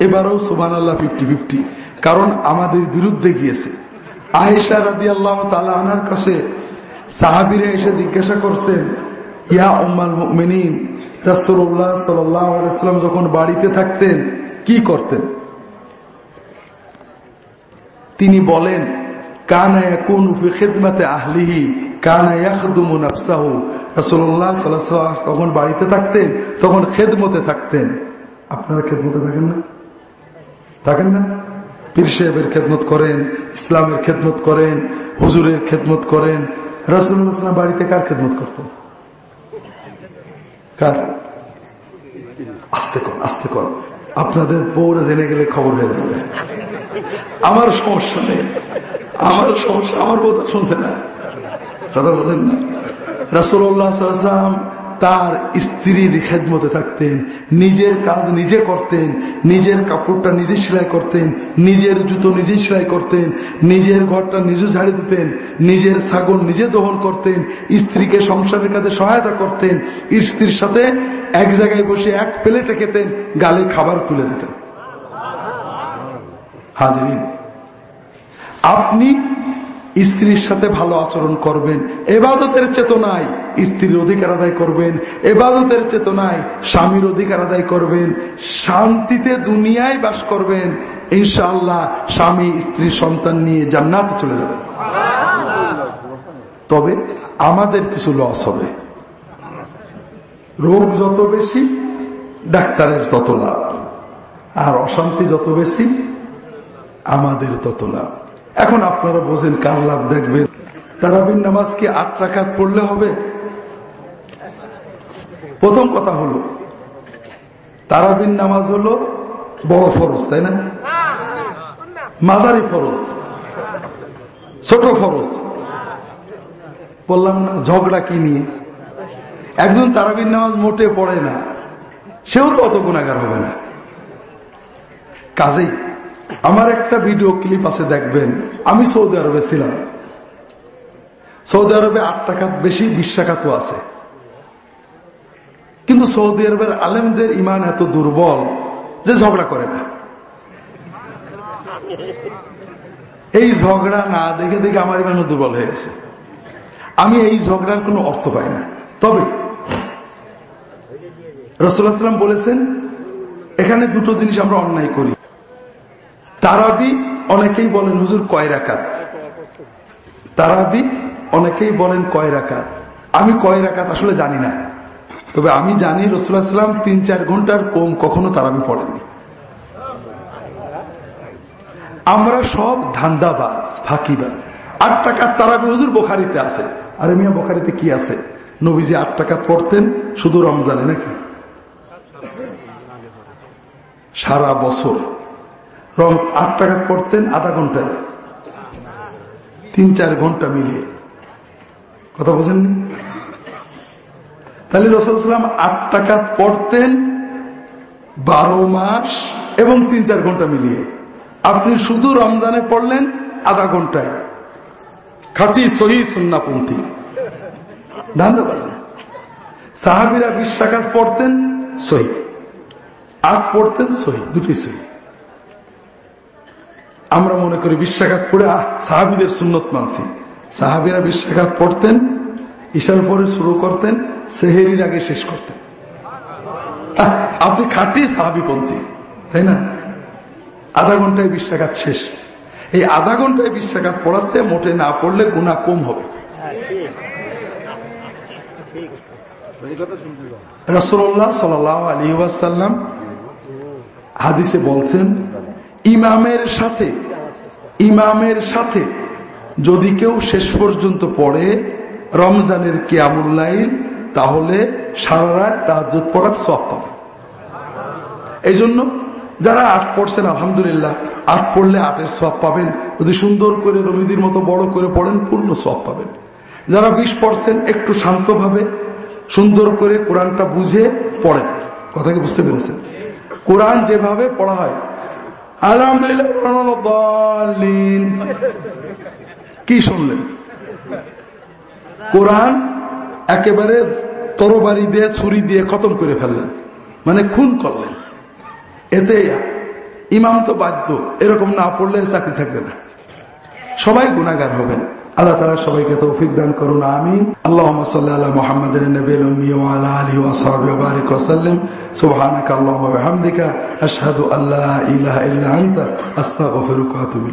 এবারও সুবান আল্লাহ ফিফটি ফিফটি। কারণ আমাদের বিরুদ্ধে গিয়েছে। আহেশা রাদি আল্লাহ তালা আনার কাছে সাহাবিরা এসে জিজ্ঞাসা করছেন, ইয়া উম্মাল মিনীন রাসুল্লাহ সাল্লাম যখন বাড়িতে থাকতেন, কি করতেন? তিনি বলেন, কানা বাড়িতে থাকতেন, তখন খেদমতে থাকতেন। আপনারা খেদমতে থাকেন না? থাকেন না? খেদমত করেন, ইসলামের খেদমত করেন, হুজুরের খেদমত করেন। রাসুল্লাহ বাড়িতে কার খেদমত করতেন? কার? আস্তে কর আস্তে কর। আপনাদের পৌরে জেনে গেলে খবর হয়ে যাবে। আমার সমস্যা নেই। আমার সমস্যা, আমার কথা শুনছে না। কথা বলেন না। রাসুল্লাহ তার স্ত্রীর খেদমতে থাকতেন, নিজের কাজ নিজে করতেন, নিজের কাপড়টা নিজে সেলাই করতেন, নিজের জুতো নিজে সেলাই করতেন, নিজের ঘরটা নিজে ঝাড়ি দিতেন, নিজের ছাগল নিজে দহন করতেন, স্ত্রীকে সংসারের কাজে সহায়তা করতেন, স্ত্রীর সাথে এক জায়গায় বসে এক প্লেটে খেতেন, গালে খাবার তুলে দিতেন। হাজরিন, আপনি স্ত্রীর সাথে ভালো আচরণ করবেন, এবাদতের চেতনায় স্ত্রীর অধিকার আদায় করবেন, এবাদতের চেতনায় স্বামীর অধিকার আদায় করবেন, শান্তিতে দুনিয়ায় বাস করবেন, ইনশাআল্লাহ স্বামী স্ত্রী সন্তান নিয়ে জান্নাতে চলে যাবেন তবে আমাদের কিছু লস হবে। রোগ যত বেশি, ডাক্তারের তত লাভ। আর অশান্তি যত বেশি, আমাদের তত লাভ। এখন আপনারা বোঝেন কার লাভ দেখবেন। তারাবির নামাজ কি আট রাখাত পড়লে হবে। প্রথম কথা হলো, তারাবির নামাজ হলো বড় ফরজ, তাই না? মাদারি ফরজ, ছোট ফরজ। বললাম না, ঝগড়া কি নিয়ে? একজন তারাবির নামাজ মোটে পড়ে না, সেও তো অত গুণাগার হবে না। কাজেই আমার একটা ভিডিও ক্লিপ আছে, দেখবেন। আমি সৌদি আরবে ছিলাম। সৌদি আরবে আট টাকা বেশি, বিশ টাকাতও আছে। কিন্তু সৌদি আরবের আলেমদের ইমান এত দুর্বল যে ঝগড়া করে না। এই ঝগড়া না দেখে দেখে আমার ইমান দুর্বল হয়ে গেছে। আমি এই ঝগড়ার কোনো অর্থ পাই না। তবে রসুল্লাহাম বলেছেন, এখানে দুটো জিনিস আমরা অন্যায় করি। তারাবি অনেকেই বলেন, হুজুর, কয় রাকাত? তারাবি অনেকেই বলেন, কয় রাকাত? আমি কয় রাকাত আসলে জানি না। তবে আমি জানি রসুল্লাহাম তিন চার ঘণ্টার কম কখনো তারাবি পড়েননি। আমরা সব ধান্দাবাজ, ফাঁকিবাজ। আট টাকার তারাবি হুজুর বোখারিতে আছে। আরে মিয়া, বোখারিতে কি আছে? নবীজি আট টাকা পড়তেন শুধু রমজানে নাকি? সারা বছর। রং আট টাকা পড়তেন আধা ঘন্টায় তিন, চার ঘণ্টা মিলিয়ে কথা বোঝেননি? তাহলে রসুলাম আট টাকা পড়তেন বারো মাস এবং তিন, চার ঘণ্টা মিলিয়ে। আপনি শুধু রমজানে পড়লেন আধা ঘন্টায়। খাটি সহি সন্নাপন্থী ধান্দাবাজি সাহাবিরা বিশ টাকা পড়তেন সহি। আট পড়তেন সহি, দুটি সহি। আমরা মনে করি বিশ্বাঘাত পড়ে, আহ, সাহাবিদের সুন্নত মানছি। সাহাবিরা বিশ্বাঘাত পড়তেন, ঈশার পরে শুরু করতেন, সেহেরির আগে শেষ করতেন। আপনি খাটি সাহাবিপন্থী, তাই না? আধা ঘন্টায় বিশ্বাঘাত শেষ। এই আধা ঘন্টায় বিশ্বাঘাত পড়াচ্ছে মোটে না পড়লে গুণা কম হবে। রসল্লাহ সাল আলী ওয়াসাল্লাম হাদিসে বলছেন ইমামের সাথে ইমামের সাথে যদি কেউ শেষ পর্যন্ত পড়ে রমজানের কিয়ামুল্লাইল তাহলে সারা রাত তাহাজ পড়ার সব পাবে। এই জন্য যারা আট পড়ছেন, আলহামদুলিল্লাহ, আট পড়লে আটের সব পাবেন। যদি সুন্দর করে রমিদির মতো বড় করে পড়েন, পূর্ণ সব পাবেন। যারা বিশ পড়ছেন, একটু শান্তভাবে সুন্দর করে কোরআনটা বুঝে পড়েন। কথা কি বুঝতে পেরেছেন? কোরআন যেভাবে পড়া হয় আলহামদুলিল্লাহ কি শুনলেন? কোরআন একেবারে তরবারি দিয়ে, ছুরি দিয়ে খতম করে ফেললেন। মানে খুন করলেন। এতে ইমাম তো বাধ্য, এরকম না পড়লে চাকরি থাকবে না। সবাই গুণাগার হবেন। আল্লাহ তালা সবাইকে তৌফিক দান করুন, আমিন। আল্লাহ সাল্লাহ মোহাম্মদ আলী ওসাবিক ওসাল্লাম সুবহানাক আল্লাহ হামদিকা আশহাদু আল্লাহ ইলাহা আতুবু